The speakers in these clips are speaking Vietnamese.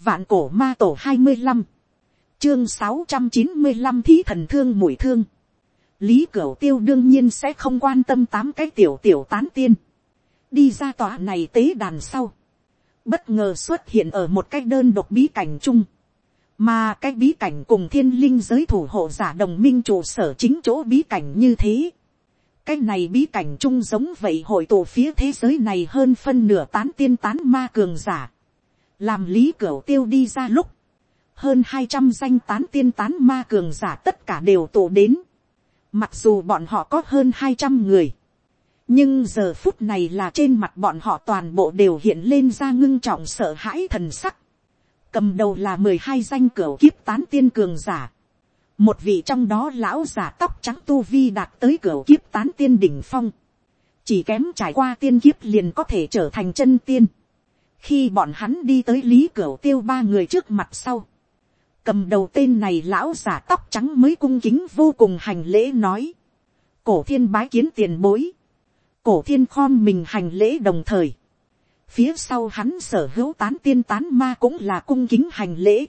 Vạn cổ ma tổ hai mươi 25. Chương sáu trăm chín mươi 695 thí thần thương mũi thương. Lý Cửu Tiêu đương nhiên sẽ không quan tâm tám cái tiểu tiểu tán tiên. Đi ra tòa này tế đàn sau. Bất ngờ xuất hiện ở một cái đơn độc bí cảnh chung. Mà cái bí cảnh cùng thiên linh giới thủ hộ giả đồng minh trụ sở chính chỗ bí cảnh như thế. Cái này bí cảnh chung giống vậy hội tụ phía thế giới này hơn phân nửa tán tiên tán ma cường giả. Làm lý cửa tiêu đi ra lúc. Hơn hai trăm danh tán tiên tán ma cường giả tất cả đều tụ đến. Mặc dù bọn họ có hơn hai trăm người. Nhưng giờ phút này là trên mặt bọn họ toàn bộ đều hiện lên ra ngưng trọng sợ hãi thần sắc cầm đầu là mười hai danh cửa kiếp tán tiên cường giả. một vị trong đó lão giả tóc trắng tu vi đạt tới cửa kiếp tán tiên đỉnh phong. chỉ kém trải qua tiên kiếp liền có thể trở thành chân tiên khi bọn hắn đi tới lý cửa tiêu ba người trước mặt sau. cầm đầu tên này lão giả tóc trắng mới cung kính vô cùng hành lễ nói. cổ thiên bái kiến tiền bối. cổ thiên khom mình hành lễ đồng thời, Phía sau hắn sở hữu tán tiên tán ma cũng là cung kính hành lễ.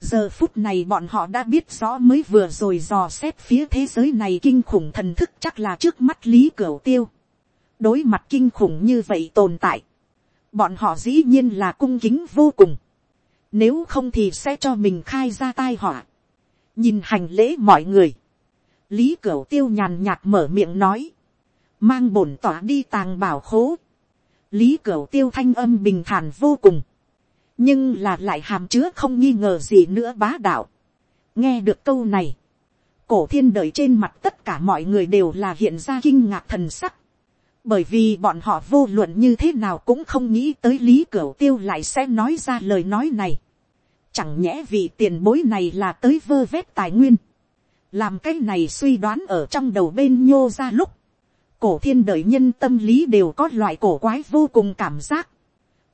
Giờ phút này bọn họ đã biết rõ mới vừa rồi dò xét phía thế giới này kinh khủng thần thức chắc là trước mắt Lý Cửu Tiêu. Đối mặt kinh khủng như vậy tồn tại. Bọn họ dĩ nhiên là cung kính vô cùng. Nếu không thì sẽ cho mình khai ra tai họa. Nhìn hành lễ mọi người. Lý Cửu Tiêu nhàn nhạt mở miệng nói. Mang bổn tỏa đi tàng bảo khố lý cửu tiêu thanh âm bình thản vô cùng, nhưng là lại hàm chứa không nghi ngờ gì nữa bá đạo. nghe được câu này, cổ thiên đợi trên mặt tất cả mọi người đều là hiện ra kinh ngạc thần sắc, bởi vì bọn họ vô luận như thế nào cũng không nghĩ tới lý cửu tiêu lại sẽ nói ra lời nói này. chẳng nhẽ vì tiền bối này là tới vơ vét tài nguyên, làm cái này suy đoán ở trong đầu bên nhô ra lúc, cổ thiên đời nhân tâm lý đều có loại cổ quái vô cùng cảm giác.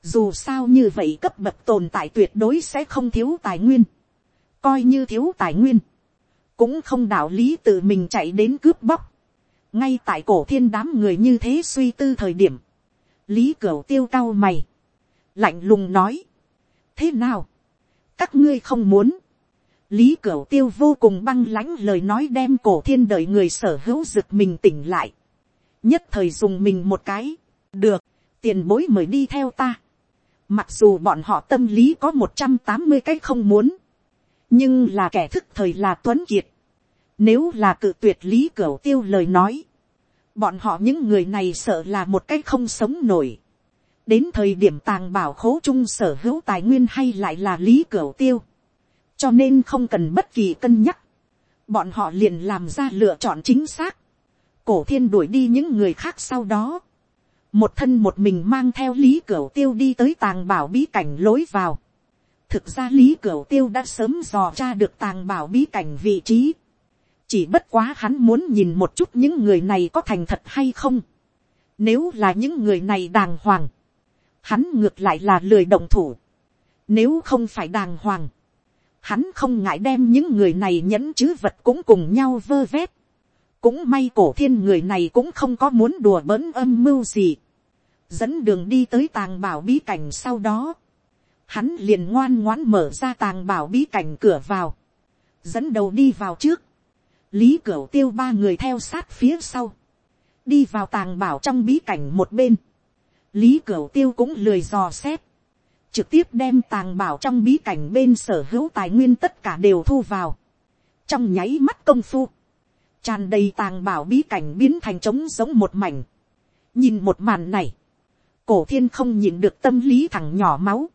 Dù sao như vậy cấp bậc tồn tại tuyệt đối sẽ không thiếu tài nguyên. Coi như thiếu tài nguyên. Cũng không đạo lý tự mình chạy đến cướp bóc. Ngay tại cổ thiên đám người như thế suy tư thời điểm. Lý cửu tiêu cao mày. Lạnh lùng nói. Thế nào? Các ngươi không muốn. Lý cửu tiêu vô cùng băng lãnh lời nói đem cổ thiên đợi người sở hữu rực mình tỉnh lại nhất thời dùng mình một cái, được, tiền bối mời đi theo ta. Mặc dù bọn họ tâm lý có một trăm tám mươi cái không muốn, nhưng là kẻ thức thời là tuấn kiệt. Nếu là cự tuyệt lý cửa tiêu lời nói, bọn họ những người này sợ là một cách không sống nổi. đến thời điểm tàng bảo khố trung sở hữu tài nguyên hay lại là lý cửa tiêu. cho nên không cần bất kỳ cân nhắc. bọn họ liền làm ra lựa chọn chính xác cổ thiên đuổi đi những người khác sau đó, một thân một mình mang theo lý cửu tiêu đi tới tàng bảo bí cảnh lối vào. thực ra lý cửu tiêu đã sớm dò tra được tàng bảo bí cảnh vị trí chỉ bất quá hắn muốn nhìn một chút những người này có thành thật hay không. nếu là những người này đàng hoàng, hắn ngược lại là lười động thủ. nếu không phải đàng hoàng, hắn không ngại đem những người này nhẫn chứ vật cũng cùng nhau vơ vét cũng may cổ thiên người này cũng không có muốn đùa bỡn âm mưu gì. dẫn đường đi tới tàng bảo bí cảnh sau đó. hắn liền ngoan ngoãn mở ra tàng bảo bí cảnh cửa vào. dẫn đầu đi vào trước lý cửu tiêu ba người theo sát phía sau. đi vào tàng bảo trong bí cảnh một bên. lý cửu tiêu cũng lười dò xét. trực tiếp đem tàng bảo trong bí cảnh bên sở hữu tài nguyên tất cả đều thu vào. trong nháy mắt công phu tràn đầy tàng bảo bí cảnh biến thành trống giống một mảnh. nhìn một màn này, cổ thiên không nhìn được tâm lý thằng nhỏ máu.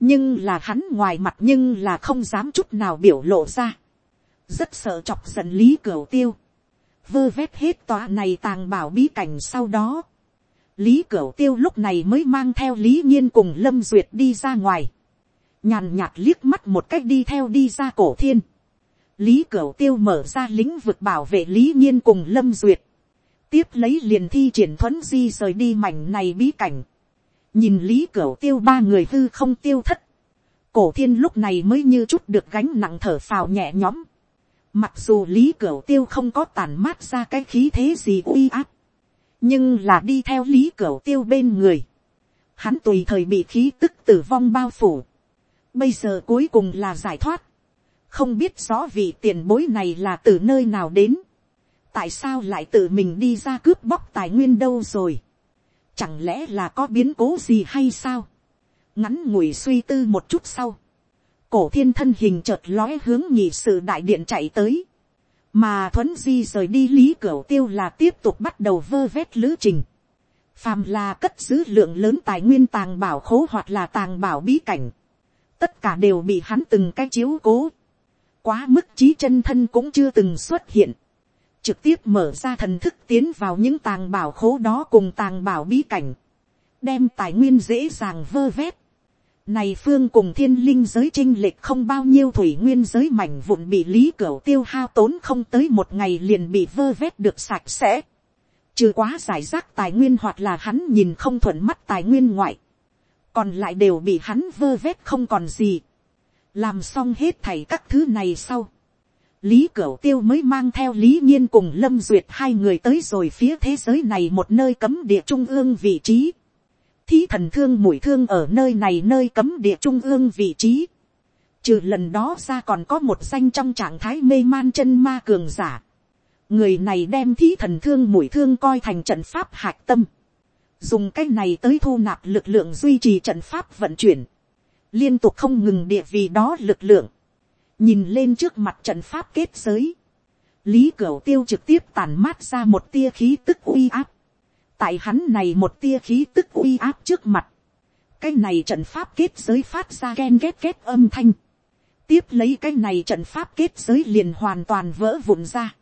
nhưng là hắn ngoài mặt nhưng là không dám chút nào biểu lộ ra rất sợ chọc giận lý cửu tiêu. vơ vét hết tòa này tàng bảo bí cảnh sau đó. lý cửu tiêu lúc này mới mang theo lý nhiên cùng lâm duyệt đi ra ngoài. nhàn nhạt liếc mắt một cách đi theo đi ra cổ thiên lý cửu tiêu mở ra lĩnh vực bảo vệ lý nhiên cùng lâm duyệt, tiếp lấy liền thi triển thuấn di rời đi mảnh này bí cảnh, nhìn lý cửu tiêu ba người hư không tiêu thất, cổ thiên lúc này mới như chút được gánh nặng thở phào nhẹ nhõm, mặc dù lý cửu tiêu không có tàn mát ra cái khí thế gì uy áp, nhưng là đi theo lý cửu tiêu bên người, hắn tùy thời bị khí tức tử vong bao phủ, bây giờ cuối cùng là giải thoát, không biết rõ vị tiền bối này là từ nơi nào đến, tại sao lại tự mình đi ra cướp bóc tài nguyên đâu rồi, chẳng lẽ là có biến cố gì hay sao, ngắn ngủi suy tư một chút sau, cổ thiên thân hình chợt lóe hướng nhị sự đại điện chạy tới, mà thuấn di rời đi lý cửa tiêu là tiếp tục bắt đầu vơ vét lữ trình, phàm là cất giữ lượng lớn tài nguyên tàng bảo khố hoặc là tàng bảo bí cảnh, tất cả đều bị hắn từng cái chiếu cố, quá mức trí chân thân cũng chưa từng xuất hiện, trực tiếp mở ra thần thức tiến vào những tàng bảo khố đó cùng tàng bảo bí cảnh, đem tài nguyên dễ dàng vơ vét. Này phương cùng thiên linh giới trinh lệch không bao nhiêu thủy nguyên giới mảnh vụn bị lý cửa tiêu hao tốn không tới một ngày liền bị vơ vét được sạch sẽ. Trừ quá giải rác tài nguyên hoặc là hắn nhìn không thuận mắt tài nguyên ngoại. Còn lại đều bị hắn vơ vét không còn gì. Làm xong hết thảy các thứ này sau lý cửu tiêu mới mang theo lý nhiên cùng lâm duyệt hai người tới rồi phía thế giới này một nơi cấm địa trung ương vị trí thí thần thương mũi thương ở nơi này nơi cấm địa trung ương vị trí. trừ lần đó ra còn có một danh trong trạng thái mê man chân ma cường giả. người này đem thí thần thương mũi thương coi thành trận pháp hạc tâm. dùng cái này tới thu nạp lực lượng duy trì trận pháp vận chuyển. liên tục không ngừng địa vì đó lực lượng nhìn lên trước mặt trận pháp kết giới, lý cửu tiêu trực tiếp tàn mát ra một tia khí tức uy áp, tại hắn này một tia khí tức uy áp trước mặt, cái này trận pháp kết giới phát ra ghen ghét ghét âm thanh, tiếp lấy cái này trận pháp kết giới liền hoàn toàn vỡ vụn ra,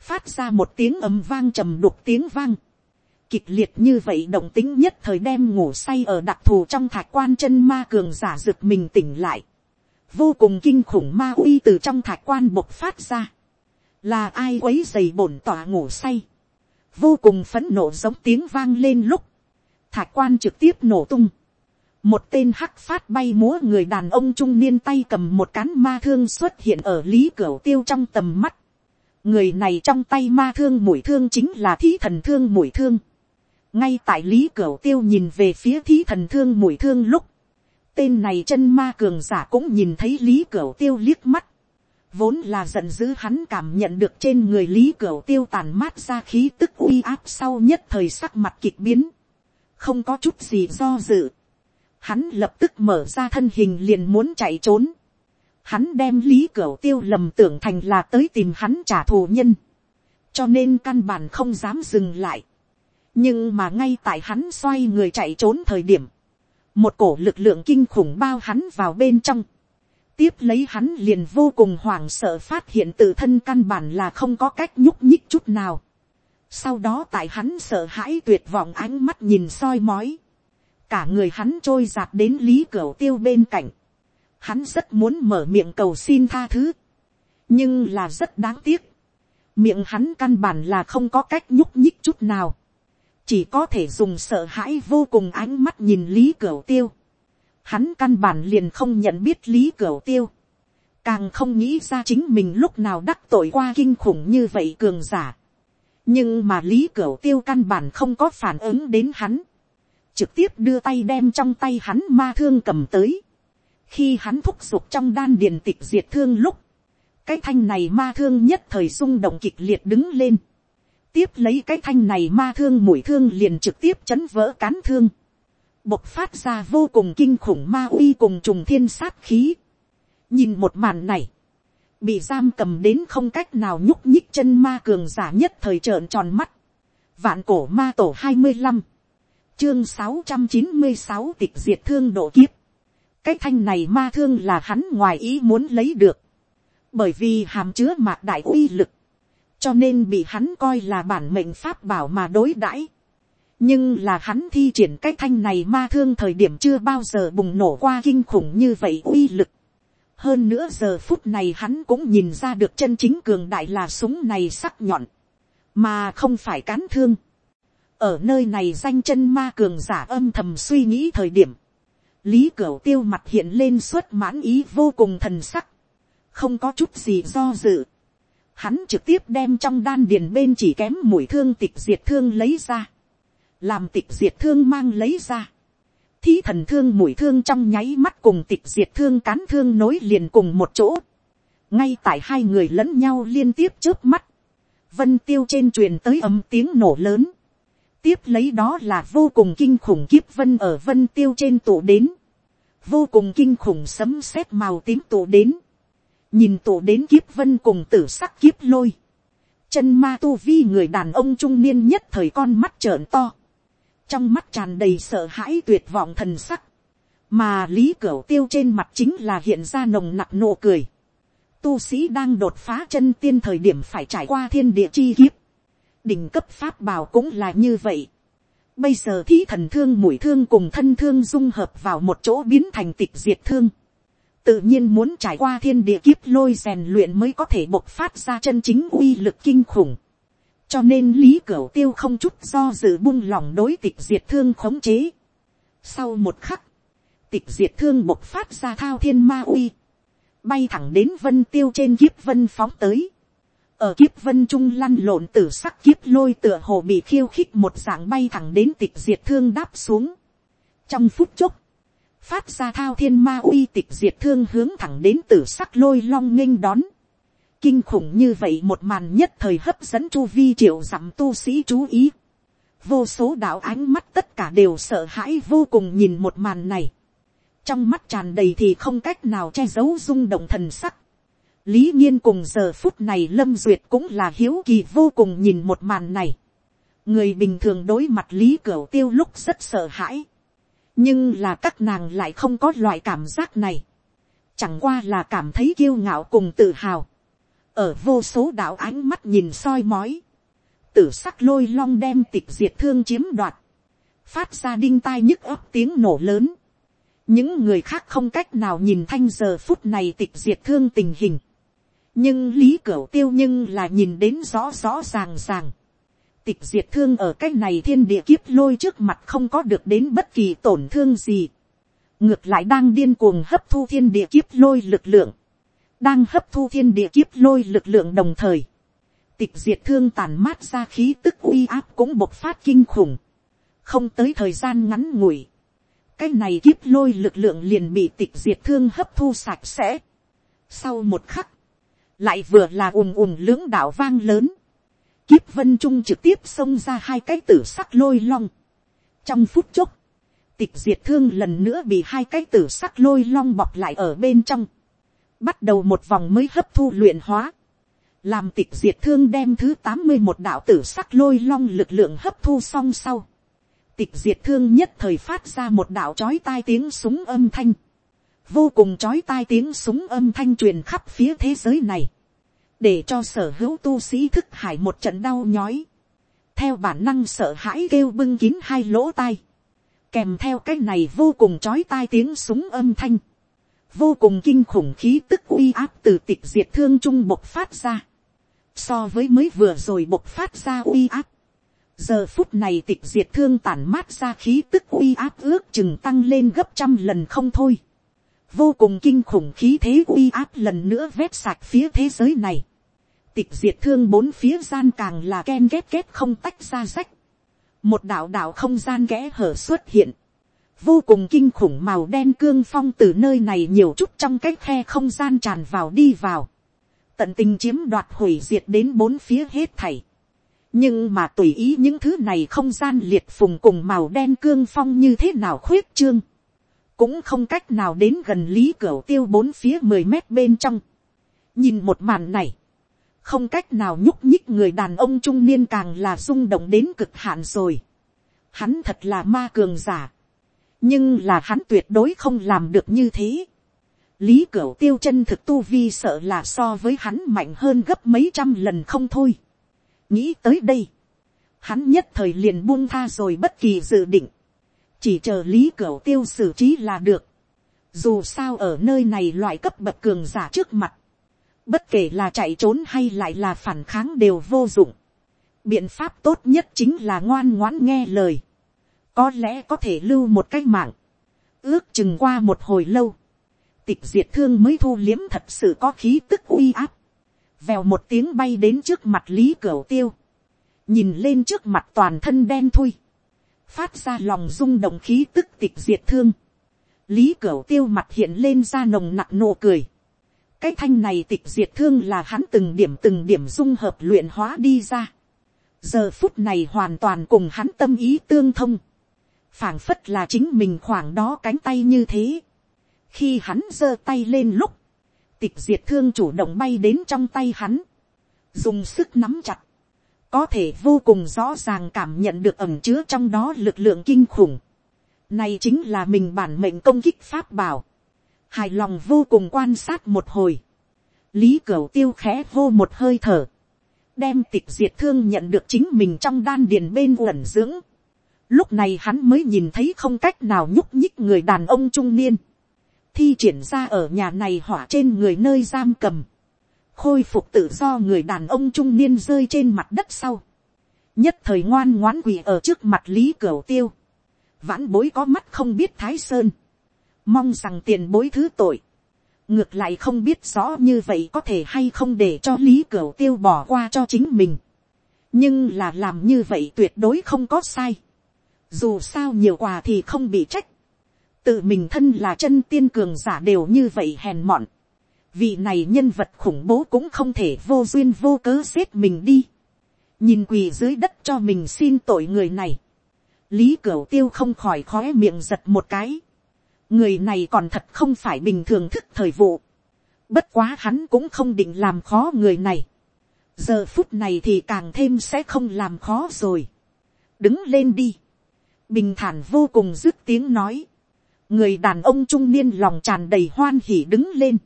phát ra một tiếng ầm vang trầm đục tiếng vang, kịch liệt như vậy động tính nhất thời đem ngủ say ở đặc thù trong thạch quan chân ma cường giả rực mình tỉnh lại. Vô cùng kinh khủng ma uy từ trong thạch quan bộc phát ra, là ai quấy dày bổn tỏa ngủ say, vô cùng phấn nộ giống tiếng vang lên lúc, thạch quan trực tiếp nổ tung, một tên hắc phát bay múa người đàn ông trung niên tay cầm một cán ma thương xuất hiện ở lý cửa tiêu trong tầm mắt, người này trong tay ma thương mũi thương chính là thí thần thương mũi thương, ngay tại lý cửa tiêu nhìn về phía thí thần thương mũi thương lúc, tên này chân ma cường giả cũng nhìn thấy lý cửa tiêu liếc mắt. Vốn là giận dữ hắn cảm nhận được trên người lý cửa tiêu tàn mát ra khí tức uy áp sau nhất thời sắc mặt kịch biến. Không có chút gì do dự. Hắn lập tức mở ra thân hình liền muốn chạy trốn. Hắn đem lý cửa tiêu lầm tưởng thành là tới tìm hắn trả thù nhân. Cho nên căn bản không dám dừng lại. Nhưng mà ngay tại hắn xoay người chạy trốn thời điểm một cổ lực lượng kinh khủng bao hắn vào bên trong, tiếp lấy hắn liền vô cùng hoảng sợ phát hiện tự thân căn bản là không có cách nhúc nhích chút nào. sau đó tại hắn sợ hãi tuyệt vọng ánh mắt nhìn soi mói, cả người hắn trôi giạt đến lý cửa tiêu bên cạnh, hắn rất muốn mở miệng cầu xin tha thứ, nhưng là rất đáng tiếc, miệng hắn căn bản là không có cách nhúc nhích chút nào, chỉ có thể dùng sợ hãi vô cùng ánh mắt nhìn lý cửu tiêu. Hắn căn bản liền không nhận biết lý cửa tiêu. Càng không nghĩ ra chính mình lúc nào đắc tội qua kinh khủng như vậy cường giả. Nhưng mà lý cửa tiêu căn bản không có phản ứng đến hắn. Trực tiếp đưa tay đem trong tay hắn ma thương cầm tới. Khi hắn thúc giục trong đan điền tịch diệt thương lúc. Cái thanh này ma thương nhất thời xung động kịch liệt đứng lên tiếp lấy cái thanh này ma thương mũi thương liền trực tiếp chấn vỡ cán thương. Bộc phát ra vô cùng kinh khủng ma uy cùng trùng thiên sát khí. Nhìn một màn này. Bị giam cầm đến không cách nào nhúc nhích chân ma cường giả nhất thời trợn tròn mắt. Vạn cổ ma tổ hai mươi năm, Chương sáu trăm chín mươi sáu tịch diệt thương độ kiếp. Cái thanh này ma thương là hắn ngoài ý muốn lấy được. Bởi vì hàm chứa mạc đại uy lực cho nên bị hắn coi là bản mệnh pháp bảo mà đối đãi nhưng là hắn thi triển cái thanh này ma thương thời điểm chưa bao giờ bùng nổ qua kinh khủng như vậy uy lực. hơn nữa giờ phút này hắn cũng nhìn ra được chân chính cường đại là súng này sắc nhọn, mà không phải cán thương. ở nơi này danh chân ma cường giả âm thầm suy nghĩ thời điểm, lý cửu tiêu mặt hiện lên suốt mãn ý vô cùng thần sắc, không có chút gì do dự. Hắn trực tiếp đem trong đan điền bên chỉ kém mũi thương tịch diệt thương lấy ra, làm tịch diệt thương mang lấy ra, thí thần thương mũi thương trong nháy mắt cùng tịch diệt thương cán thương nối liền cùng một chỗ. ngay tại hai người lẫn nhau liên tiếp trước mắt. vân tiêu trên truyền tới âm tiếng nổ lớn. tiếp lấy đó là vô cùng kinh khủng kiếp vân ở vân tiêu trên tụ đến. vô cùng kinh khủng sấm sét màu tím tụ đến. nhìn tụ đến kiếp vân cùng tử sắc kiếp lôi. chân ma tu vi người đàn ông trung niên nhất thời con mắt trợn to trong mắt tràn đầy sợ hãi tuyệt vọng thần sắc, mà lý cửu tiêu trên mặt chính là hiện ra nồng nặc nụ cười. Tu sĩ đang đột phá chân tiên thời điểm phải trải qua thiên địa chi kiếp, đỉnh cấp pháp bảo cũng là như vậy. Bây giờ thí thần thương mũi thương cùng thân thương dung hợp vào một chỗ biến thành tịch diệt thương. Tự nhiên muốn trải qua thiên địa kiếp lôi rèn luyện mới có thể bộc phát ra chân chính uy lực kinh khủng cho nên lý cửu tiêu không chút do dự buông lỏng đối tịch diệt thương khống chế. sau một khắc, tịch diệt thương bộc phát ra thao thiên ma uy, bay thẳng đến vân tiêu trên kiếp vân phóng tới. ở kiếp vân trung lăn lộn t ử sắc kiếp lôi tựa hồ bị khiêu khích một dạng bay thẳng đến tịch diệt thương đáp xuống. trong phút chốc, phát ra thao thiên ma uy tịch diệt thương hướng thẳng đến tử sắc lôi long nghênh đón Kinh khủng như vậy một màn nhất thời hấp dẫn chu vi triệu dặm tu sĩ chú ý. Vô số đạo ánh mắt tất cả đều sợ hãi vô cùng nhìn một màn này. Trong mắt tràn đầy thì không cách nào che giấu rung động thần sắc. Lý nhiên cùng giờ phút này Lâm Duyệt cũng là hiếu kỳ vô cùng nhìn một màn này. Người bình thường đối mặt Lý Cửu Tiêu lúc rất sợ hãi. Nhưng là các nàng lại không có loại cảm giác này. Chẳng qua là cảm thấy kiêu ngạo cùng tự hào ở vô số đạo ánh mắt nhìn soi mói, tử sắc lôi long đem tịch diệt thương chiếm đoạt, phát ra đinh tai nhức ấp tiếng nổ lớn, những người khác không cách nào nhìn thanh giờ phút này tịch diệt thương tình hình, nhưng lý cửu tiêu nhưng là nhìn đến rõ rõ ràng ràng, tịch diệt thương ở cái này thiên địa kiếp lôi trước mặt không có được đến bất kỳ tổn thương gì, ngược lại đang điên cuồng hấp thu thiên địa kiếp lôi lực lượng, đang hấp thu thiên địa kiếp lôi lực lượng đồng thời, tịch diệt thương tàn mát ra khí tức uy áp cũng bộc phát kinh khủng, không tới thời gian ngắn ngủi, cái này kiếp lôi lực lượng liền bị tịch diệt thương hấp thu sạch sẽ. Sau một khắc, lại vừa là ùm ùm lưỡng đạo vang lớn, kiếp vân trung trực tiếp xông ra hai cái tử sắc lôi long. trong phút chốc, tịch diệt thương lần nữa bị hai cái tử sắc lôi long bọc lại ở bên trong bắt đầu một vòng mới hấp thu luyện hóa, làm tịch diệt thương đem thứ tám mươi một đạo tử sắc lôi long lực lượng hấp thu xong sau, tịch diệt thương nhất thời phát ra một đạo chói tai tiếng súng âm thanh, vô cùng chói tai tiếng súng âm thanh truyền khắp phía thế giới này, để cho sở hữu tu sĩ thức hải một trận đau nhói, theo bản năng sợ hãi kêu bưng kín hai lỗ tai, kèm theo cái này vô cùng chói tai tiếng súng âm thanh, vô cùng kinh khủng khí tức uy áp từ tịch diệt thương trung bộc phát ra, so với mới vừa rồi bộc phát ra uy áp, giờ phút này tịch diệt thương tản mát ra khí tức uy áp ước chừng tăng lên gấp trăm lần không thôi, vô cùng kinh khủng khí thế uy áp lần nữa vét sạch phía thế giới này, tịch diệt thương bốn phía gian càng là ken ghét ghét không tách ra rách, một đạo đạo không gian kẽ hở xuất hiện, vô cùng kinh khủng màu đen cương phong từ nơi này nhiều chút trong cái khe không gian tràn vào đi vào, tận tình chiếm đoạt hủy diệt đến bốn phía hết thảy. nhưng mà tùy ý những thứ này không gian liệt phùng cùng màu đen cương phong như thế nào khuyết trương, cũng không cách nào đến gần lý cửa tiêu bốn phía mười mét bên trong. nhìn một màn này, không cách nào nhúc nhích người đàn ông trung niên càng là rung động đến cực hạn rồi. Hắn thật là ma cường giả nhưng là hắn tuyệt đối không làm được như thế. lý cửu tiêu chân thực tu vi sợ là so với hắn mạnh hơn gấp mấy trăm lần không thôi. nghĩ tới đây, hắn nhất thời liền buông tha rồi bất kỳ dự định, chỉ chờ lý cửu tiêu xử trí là được. dù sao ở nơi này loại cấp bậc cường giả trước mặt, bất kể là chạy trốn hay lại là phản kháng đều vô dụng. biện pháp tốt nhất chính là ngoan ngoãn nghe lời có lẽ có thể lưu một cái mạng, ước chừng qua một hồi lâu, tịch diệt thương mới thu liếm thật sự có khí tức uy áp, vèo một tiếng bay đến trước mặt lý cửu tiêu, nhìn lên trước mặt toàn thân đen thui, phát ra lòng rung động khí tức tịch diệt thương, lý cửu tiêu mặt hiện lên ra nồng nặc nụ cười, cái thanh này tịch diệt thương là hắn từng điểm từng điểm dung hợp luyện hóa đi ra, giờ phút này hoàn toàn cùng hắn tâm ý tương thông, phảng phất là chính mình khoảng đó cánh tay như thế, khi hắn giơ tay lên lúc, tịch diệt thương chủ động bay đến trong tay hắn, dùng sức nắm chặt, có thể vô cùng rõ ràng cảm nhận được ẩm chứa trong đó lực lượng kinh khủng. Này chính là mình bản mệnh công kích pháp bảo. Hài lòng vô cùng quan sát một hồi. Lý Cửu tiêu khẽ hô một hơi thở. Đem tịch diệt thương nhận được chính mình trong đan điền bên uẩn dưỡng. Lúc này hắn mới nhìn thấy không cách nào nhúc nhích người đàn ông trung niên. Thi triển ra ở nhà này hỏa trên người nơi giam cầm. Khôi phục tự do người đàn ông trung niên rơi trên mặt đất sau, nhất thời ngoan ngoãn quỳ ở trước mặt lý cửu tiêu, vãn bối có mắt không biết thái sơn, mong rằng tiền bối thứ tội, ngược lại không biết rõ như vậy có thể hay không để cho lý cửu tiêu bỏ qua cho chính mình, nhưng là làm như vậy tuyệt đối không có sai, dù sao nhiều quà thì không bị trách, tự mình thân là chân tiên cường giả đều như vậy hèn mọn, vị này nhân vật khủng bố cũng không thể vô duyên vô cớ xếp mình đi. nhìn quỳ dưới đất cho mình xin tội người này. lý cửu tiêu không khỏi khó miệng giật một cái. người này còn thật không phải bình thường thức thời vụ. bất quá hắn cũng không định làm khó người này. giờ phút này thì càng thêm sẽ không làm khó rồi. đứng lên đi bình thản vô cùng dứt tiếng nói. người đàn ông trung niên lòng tràn đầy hoan hỉ đứng lên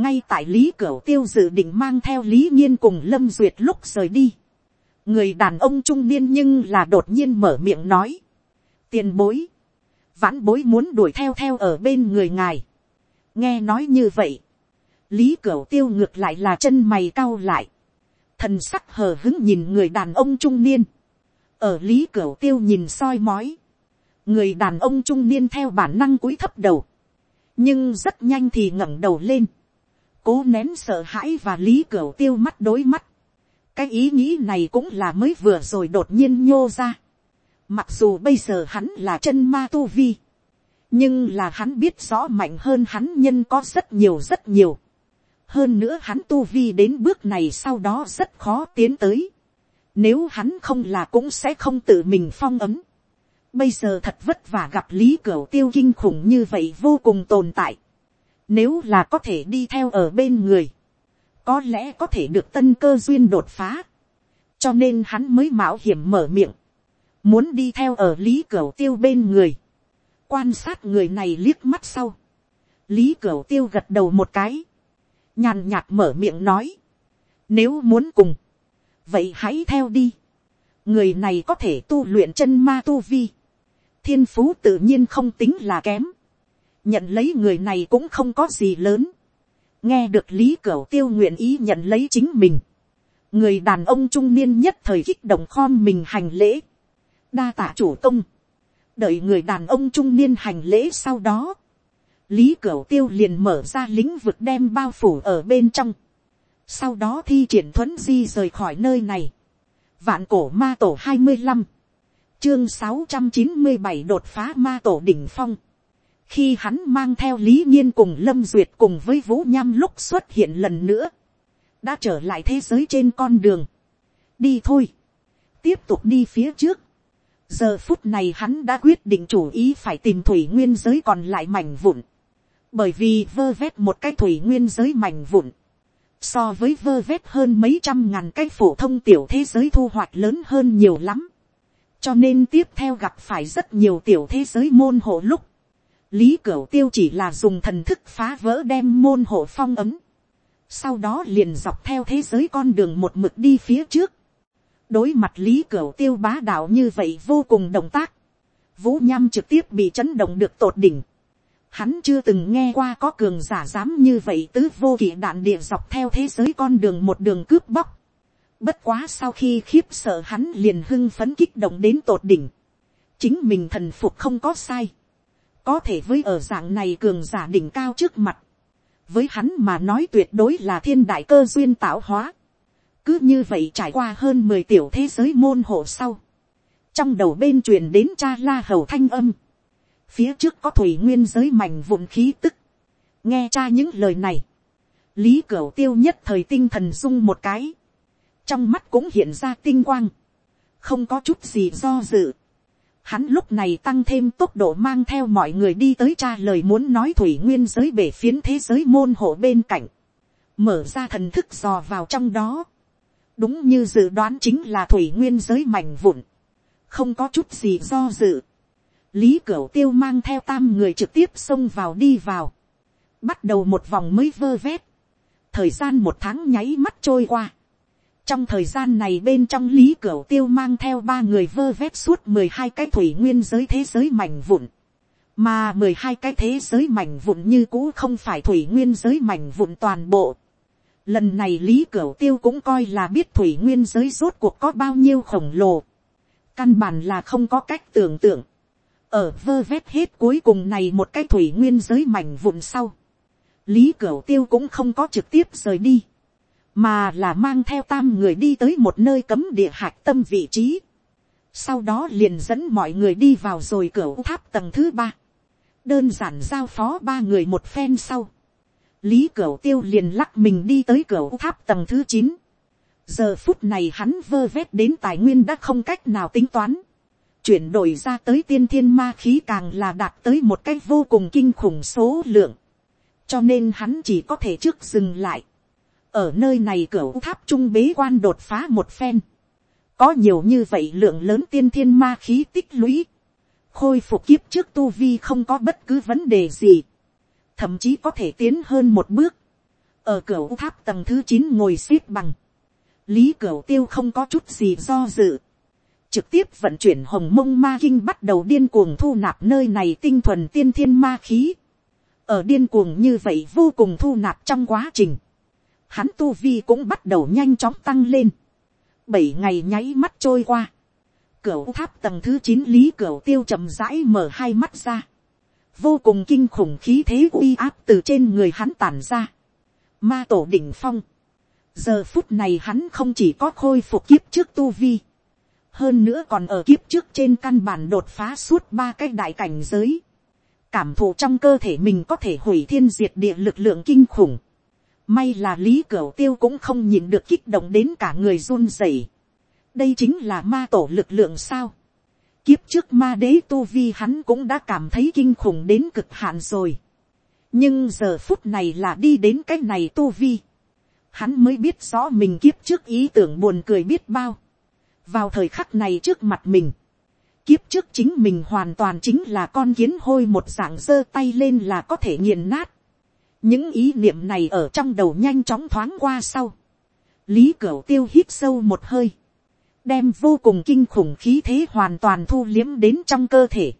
ngay tại lý cửa tiêu dự định mang theo lý nhiên cùng lâm duyệt lúc rời đi. người đàn ông trung niên nhưng là đột nhiên mở miệng nói. tiền bối, vãn bối muốn đuổi theo theo ở bên người ngài. nghe nói như vậy, lý cửa tiêu ngược lại là chân mày cau lại. thần sắc hờ hứng nhìn người đàn ông trung niên ở lý cửu tiêu nhìn soi mói. người đàn ông trung niên theo bản năng cúi thấp đầu. nhưng rất nhanh thì ngẩng đầu lên cố nén sợ hãi và lý cửa tiêu mắt đối mắt. cái ý nghĩ này cũng là mới vừa rồi đột nhiên nhô ra. mặc dù bây giờ hắn là chân ma tu vi, nhưng là hắn biết rõ mạnh hơn hắn nhân có rất nhiều rất nhiều. hơn nữa hắn tu vi đến bước này sau đó rất khó tiến tới nếu hắn không là cũng sẽ không tự mình phong ấm. bây giờ thật vất vả gặp lý cửa tiêu kinh khủng như vậy vô cùng tồn tại nếu là có thể đi theo ở bên người. Có lẽ có thể được tân cơ duyên đột phá. Cho nên hắn mới mạo hiểm mở miệng. Muốn đi theo ở Lý Cửu Tiêu bên người. Quan sát người này liếc mắt sau. Lý Cửu Tiêu gật đầu một cái. Nhàn nhạt mở miệng nói. Nếu muốn cùng. Vậy hãy theo đi. Người này có thể tu luyện chân ma tu vi. Thiên phú tự nhiên không tính là kém nhận lấy người này cũng không có gì lớn. nghe được lý cửu tiêu nguyện ý nhận lấy chính mình. người đàn ông trung niên nhất thời kích động khom mình hành lễ. đa tạ chủ công. đợi người đàn ông trung niên hành lễ sau đó. lý cửu tiêu liền mở ra lĩnh vực đem bao phủ ở bên trong sau đó thi triển thuấn di rời khỏi nơi này. vạn cổ ma tổ hai mươi năm chương sáu trăm chín mươi bảy đột phá ma tổ đỉnh phong khi hắn mang theo lý nhiên cùng lâm duyệt cùng với vũ nham lúc xuất hiện lần nữa, đã trở lại thế giới trên con đường. đi thôi, tiếp tục đi phía trước. giờ phút này hắn đã quyết định chủ ý phải tìm thủy nguyên giới còn lại mảnh vụn, bởi vì vơ vét một cái thủy nguyên giới mảnh vụn, so với vơ vét hơn mấy trăm ngàn cái phổ thông tiểu thế giới thu hoạch lớn hơn nhiều lắm. cho nên tiếp theo gặp phải rất nhiều tiểu thế giới môn hộ lúc, Lý Cửu Tiêu chỉ là dùng thần thức phá vỡ đem môn hộ phong ấm. Sau đó liền dọc theo thế giới con đường một mực đi phía trước. Đối mặt Lý Cửu Tiêu bá đạo như vậy vô cùng động tác. Vũ Nham trực tiếp bị chấn động được tột đỉnh. Hắn chưa từng nghe qua có cường giả dám như vậy tứ vô kỵ đạn địa dọc theo thế giới con đường một đường cướp bóc. Bất quá sau khi khiếp sợ hắn liền hưng phấn kích động đến tột đỉnh. Chính mình thần phục không có sai có thể với ở dạng này cường giả đỉnh cao trước mặt, với hắn mà nói tuyệt đối là thiên đại cơ duyên tạo hóa. cứ như vậy trải qua hơn mười tiểu thế giới môn hộ sau, trong đầu bên truyền đến cha la hầu thanh âm, phía trước có thủy nguyên giới mảnh vụn khí tức, nghe cha những lời này, lý cửu tiêu nhất thời tinh thần dung một cái, trong mắt cũng hiện ra tinh quang, không có chút gì do dự, Hắn lúc này tăng thêm tốc độ mang theo mọi người đi tới cha lời muốn nói thủy nguyên giới bể phiến thế giới môn hộ bên cạnh. Mở ra thần thức dò vào trong đó. Đúng như dự đoán chính là thủy nguyên giới mảnh vụn. Không có chút gì do dự. Lý Cửu Tiêu mang theo tam người trực tiếp xông vào đi vào. Bắt đầu một vòng mới vơ vét. Thời gian một tháng nháy mắt trôi qua trong thời gian này bên trong lý cửu tiêu mang theo ba người vơ vét suốt mười hai cái thủy nguyên giới thế giới mảnh vụn. Mà mười hai cái thế giới mảnh vụn như cũ không phải thủy nguyên giới mảnh vụn toàn bộ. Lần này lý cửu tiêu cũng coi là biết thủy nguyên giới rốt cuộc có bao nhiêu khổng lồ. Căn bản là không có cách tưởng tượng. Ở vơ vét hết cuối cùng này một cái thủy nguyên giới mảnh vụn sau. Lý cửu tiêu cũng không có trực tiếp rời đi, mà là mang theo tam người đi tới một nơi cấm địa hạc tâm vị trí. sau đó liền dẫn mọi người đi vào rồi cửa tháp tầng thứ ba. đơn giản giao phó ba người một phen sau. lý cửa tiêu liền lắc mình đi tới cửa tháp tầng thứ chín. giờ phút này hắn vơ vét đến tài nguyên đã không cách nào tính toán chuyển đổi ra tới tiên thiên ma khí càng là đạt tới một cách vô cùng kinh khủng số lượng. cho nên hắn chỉ có thể trước dừng lại. Ở nơi này cửa tháp trung bế quan đột phá một phen, có nhiều như vậy lượng lớn tiên thiên ma khí tích lũy, khôi phục kiếp trước tu vi không có bất cứ vấn đề gì, thậm chí có thể tiến hơn một bước, ở cửa tháp tầng thứ chín ngồi xếp bằng, lý cửa tiêu không có chút gì do dự, trực tiếp vận chuyển hồng mông ma kinh bắt đầu điên cuồng thu nạp nơi này tinh thuần tiên thiên ma khí, ở điên cuồng như vậy vô cùng thu nạp trong quá trình, hắn tu vi cũng bắt đầu nhanh chóng tăng lên. Bảy ngày nháy mắt trôi qua. Cửu tháp tầng thứ chín lý cửu tiêu chậm rãi mở hai mắt ra. Vô cùng kinh khủng khí thế uy áp từ trên người hắn tản ra. Ma tổ đỉnh phong. Giờ phút này hắn không chỉ có khôi phục kiếp trước tu vi. Hơn nữa còn ở kiếp trước trên căn bản đột phá suốt ba cái đại cảnh giới. Cảm thụ trong cơ thể mình có thể hủy thiên diệt địa lực lượng kinh khủng May là Lý Cửu Tiêu cũng không nhìn được kích động đến cả người run rẩy. Đây chính là ma tổ lực lượng sao. Kiếp trước ma đế tu vi hắn cũng đã cảm thấy kinh khủng đến cực hạn rồi. Nhưng giờ phút này là đi đến cái này tu vi. Hắn mới biết rõ mình kiếp trước ý tưởng buồn cười biết bao. Vào thời khắc này trước mặt mình. Kiếp trước chính mình hoàn toàn chính là con kiến hôi một dạng giơ tay lên là có thể nghiền nát những ý niệm này ở trong đầu nhanh chóng thoáng qua sau. lý cửu tiêu hít sâu một hơi, đem vô cùng kinh khủng khí thế hoàn toàn thu liếm đến trong cơ thể.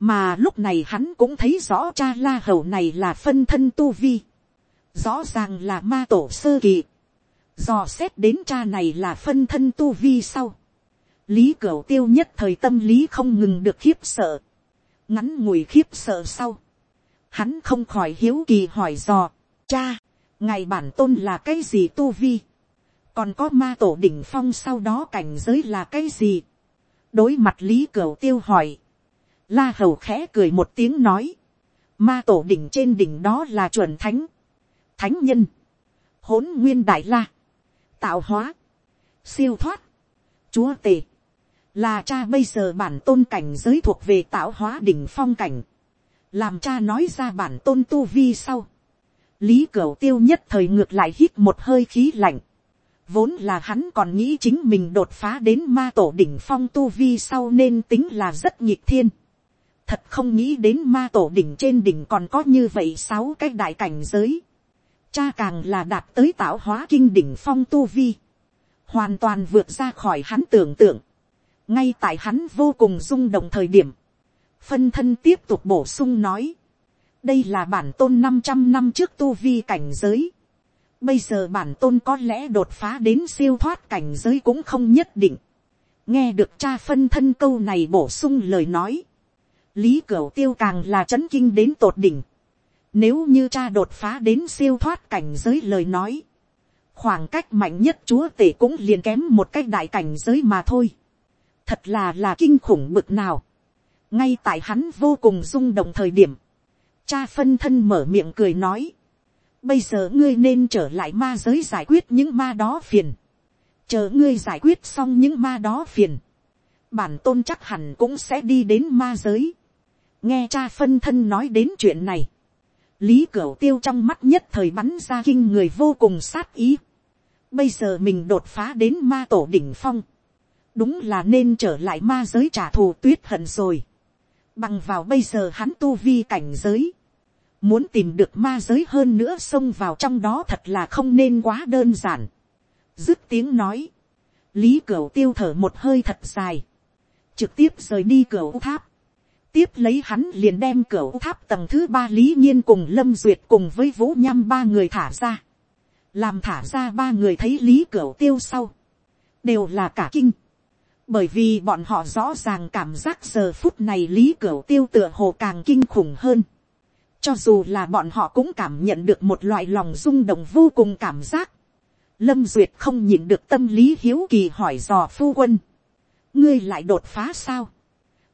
mà lúc này hắn cũng thấy rõ cha la hầu này là phân thân tu vi. rõ ràng là ma tổ sơ kỳ dò xét đến cha này là phân thân tu vi sau. lý cửu tiêu nhất thời tâm lý không ngừng được khiếp sợ. ngắn ngủi khiếp sợ sau. Hắn không khỏi hiếu kỳ hỏi dò, cha, ngày bản tôn là cái gì tu vi, còn có ma tổ đỉnh phong sau đó cảnh giới là cái gì, đối mặt lý cửu tiêu hỏi, la hầu khẽ cười một tiếng nói, ma tổ đỉnh trên đỉnh đó là chuẩn thánh, thánh nhân, hỗn nguyên đại la, tạo hóa, siêu thoát, chúa tề, là cha bây giờ bản tôn cảnh giới thuộc về tạo hóa đỉnh phong cảnh, làm cha nói ra bản tôn tu vi sau, lý cửu tiêu nhất thời ngược lại hít một hơi khí lạnh, vốn là hắn còn nghĩ chính mình đột phá đến ma tổ đỉnh phong tu vi sau nên tính là rất nhịp thiên, thật không nghĩ đến ma tổ đỉnh trên đỉnh còn có như vậy sáu cái đại cảnh giới, cha càng là đạt tới tạo hóa kinh đỉnh phong tu vi, hoàn toàn vượt ra khỏi hắn tưởng tượng, ngay tại hắn vô cùng rung động thời điểm, phân thân tiếp tục bổ sung nói, đây là bản tôn năm trăm năm trước tu vi cảnh giới, bây giờ bản tôn có lẽ đột phá đến siêu thoát cảnh giới cũng không nhất định, nghe được cha phân thân câu này bổ sung lời nói, lý cửu tiêu càng là c h ấ n kinh đến tột đỉnh, nếu như cha đột phá đến siêu thoát cảnh giới lời nói, khoảng cách mạnh nhất chúa tể cũng liền kém một cách đại cảnh giới mà thôi thật là là kinh khủng bực nào. ngay tại hắn vô cùng rung động thời điểm, cha phân thân mở miệng cười nói, bây giờ ngươi nên trở lại ma giới giải quyết những ma đó phiền, chờ ngươi giải quyết xong những ma đó phiền, bản tôn chắc hẳn cũng sẽ đi đến ma giới. nghe cha phân thân nói đến chuyện này, lý cửu tiêu trong mắt nhất thời bắn ra kinh người vô cùng sát ý. bây giờ mình đột phá đến ma tổ đỉnh phong, đúng là nên trở lại ma giới trả thù tuyết hận rồi. bằng vào bây giờ hắn tu vi cảnh giới, muốn tìm được ma giới hơn nữa xông vào trong đó thật là không nên quá đơn giản. dứt tiếng nói, lý cửu tiêu thở một hơi thật dài, trực tiếp rời đi cửu tháp tiếp lấy hắn liền đem cửa tháp tầng thứ ba lý nhiên cùng lâm duyệt cùng với vũ nham ba người thả ra. làm thả ra ba người thấy lý cửa tiêu sau. đều là cả kinh. bởi vì bọn họ rõ ràng cảm giác giờ phút này lý cửa tiêu tựa hồ càng kinh khủng hơn. cho dù là bọn họ cũng cảm nhận được một loại lòng rung động vô cùng cảm giác. Lâm Duyệt không nhịn được tâm lý hiếu kỳ hỏi dò phu quân ngươi lại đột phá sao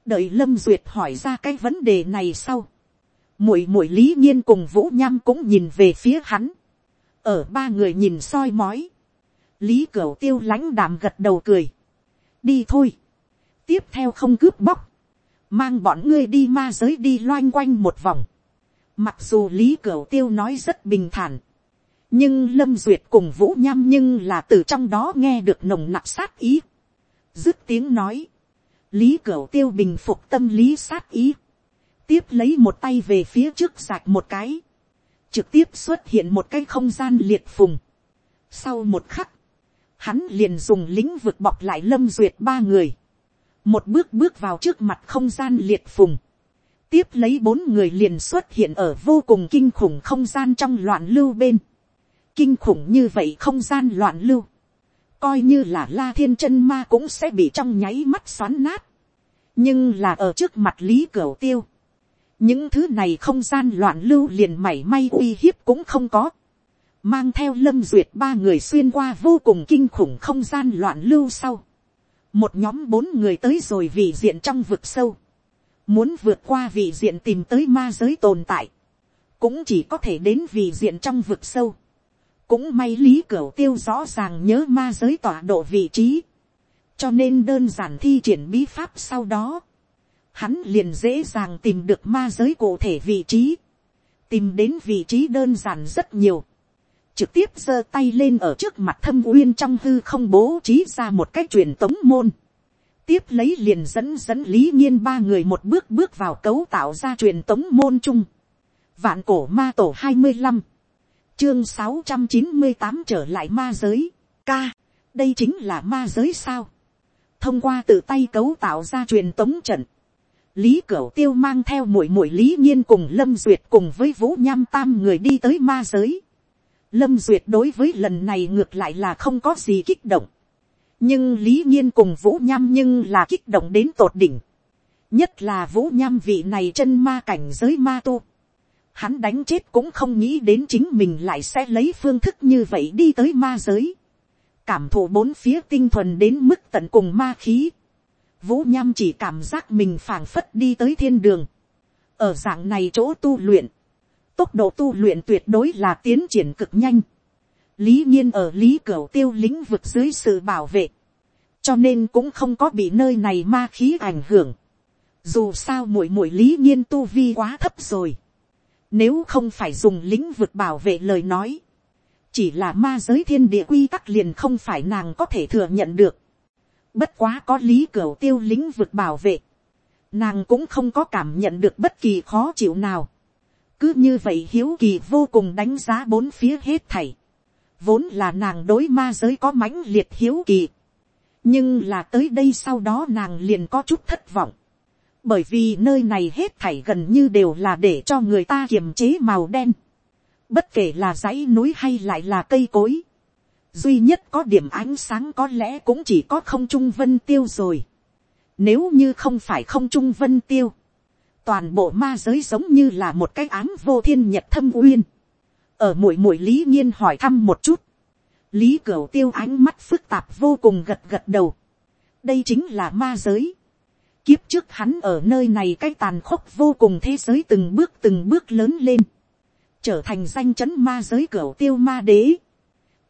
đợi lâm duyệt hỏi ra cái vấn đề này sau. muội muội lý nhiên cùng vũ nham cũng nhìn về phía hắn. ở ba người nhìn soi mói. lý cửu tiêu lãnh đạm gật đầu cười. đi thôi. tiếp theo không cướp bóc. mang bọn ngươi đi ma giới đi loanh quanh một vòng. mặc dù lý cửu tiêu nói rất bình thản. nhưng lâm duyệt cùng vũ nham nhưng là từ trong đó nghe được nồng nặc sát ý dứt tiếng nói, lý cửu tiêu bình phục tâm lý sát ý, tiếp lấy một tay về phía trước sạch một cái, trực tiếp xuất hiện một cái không gian liệt phùng. Sau một khắc, hắn liền dùng lĩnh vực bọc lại lâm duyệt ba người, một bước bước vào trước mặt không gian liệt phùng, tiếp lấy bốn người liền xuất hiện ở vô cùng kinh khủng không gian trong loạn lưu bên, kinh khủng như vậy không gian loạn lưu, coi như là la thiên chân ma cũng sẽ bị trong nháy mắt xoắn nát. nhưng là ở trước mặt lý cửa tiêu. những thứ này không gian loạn lưu liền mảy may uy hiếp cũng không có. mang theo lâm duyệt ba người xuyên qua vô cùng kinh khủng không gian loạn lưu sau. một nhóm bốn người tới rồi vị diện trong vực sâu. muốn vượt qua vị diện tìm tới ma giới tồn tại. cũng chỉ có thể đến vị diện trong vực sâu cũng may lý cửu tiêu rõ ràng nhớ ma giới tọa độ vị trí. cho nên đơn giản thi triển bí pháp sau đó. hắn liền dễ dàng tìm được ma giới cụ thể vị trí. tìm đến vị trí đơn giản rất nhiều. trực tiếp giơ tay lên ở trước mặt thâm uyên trong hư không bố trí ra một cách truyền tống môn. tiếp lấy liền dẫn dẫn lý nhiên ba người một bước bước vào cấu tạo ra truyền tống môn chung. vạn cổ ma tổ hai mươi lăm chương sáu trăm chín mươi tám trở lại ma giới. Ca, đây chính là ma giới sao. Thông qua tự tay cấu tạo ra truyền tống trận. Lý Cửu Tiêu mang theo muội muội Lý Nhiên cùng Lâm Duyệt cùng với Vũ Nham Tam người đi tới ma giới. Lâm Duyệt đối với lần này ngược lại là không có gì kích động. Nhưng Lý Nhiên cùng Vũ Nham nhưng là kích động đến tột đỉnh. Nhất là Vũ Nham vị này chân ma cảnh giới ma tu hắn đánh chết cũng không nghĩ đến chính mình lại sẽ lấy phương thức như vậy đi tới ma giới, cảm thụ bốn phía tinh thuần đến mức tận cùng ma khí, vũ nham chỉ cảm giác mình phảng phất đi tới thiên đường, ở dạng này chỗ tu luyện, tốc độ tu luyện tuyệt đối là tiến triển cực nhanh, lý nhiên ở lý cửa tiêu lĩnh vực dưới sự bảo vệ, cho nên cũng không có bị nơi này ma khí ảnh hưởng, dù sao mỗi mỗi lý nhiên tu vi quá thấp rồi, nếu không phải dùng lĩnh vực bảo vệ lời nói. Chỉ là ma giới thiên địa quy tắc liền không phải nàng có thể thừa nhận được. Bất quá có lý cửa tiêu lĩnh vực bảo vệ. Nàng cũng không có cảm nhận được bất kỳ khó chịu nào. Cứ như vậy hiếu kỳ vô cùng đánh giá bốn phía hết thảy. Vốn là nàng đối ma giới có mãnh liệt hiếu kỳ. Nhưng là tới đây sau đó nàng liền có chút thất vọng bởi vì nơi này hết thảy gần như đều là để cho người ta kiềm chế màu đen, bất kể là dãy núi hay lại là cây cối, duy nhất có điểm ánh sáng có lẽ cũng chỉ có không trung vân tiêu rồi, nếu như không phải không trung vân tiêu, toàn bộ ma giới giống như là một cái ám vô thiên nhật thâm uyên, ở mũi mũi lý nhiên hỏi thăm một chút, lý cửu tiêu ánh mắt phức tạp vô cùng gật gật đầu, đây chính là ma giới kiếp trước hắn ở nơi này cái tàn khốc vô cùng thế giới từng bước từng bước lớn lên, trở thành danh chấn ma giới cửa tiêu ma đế.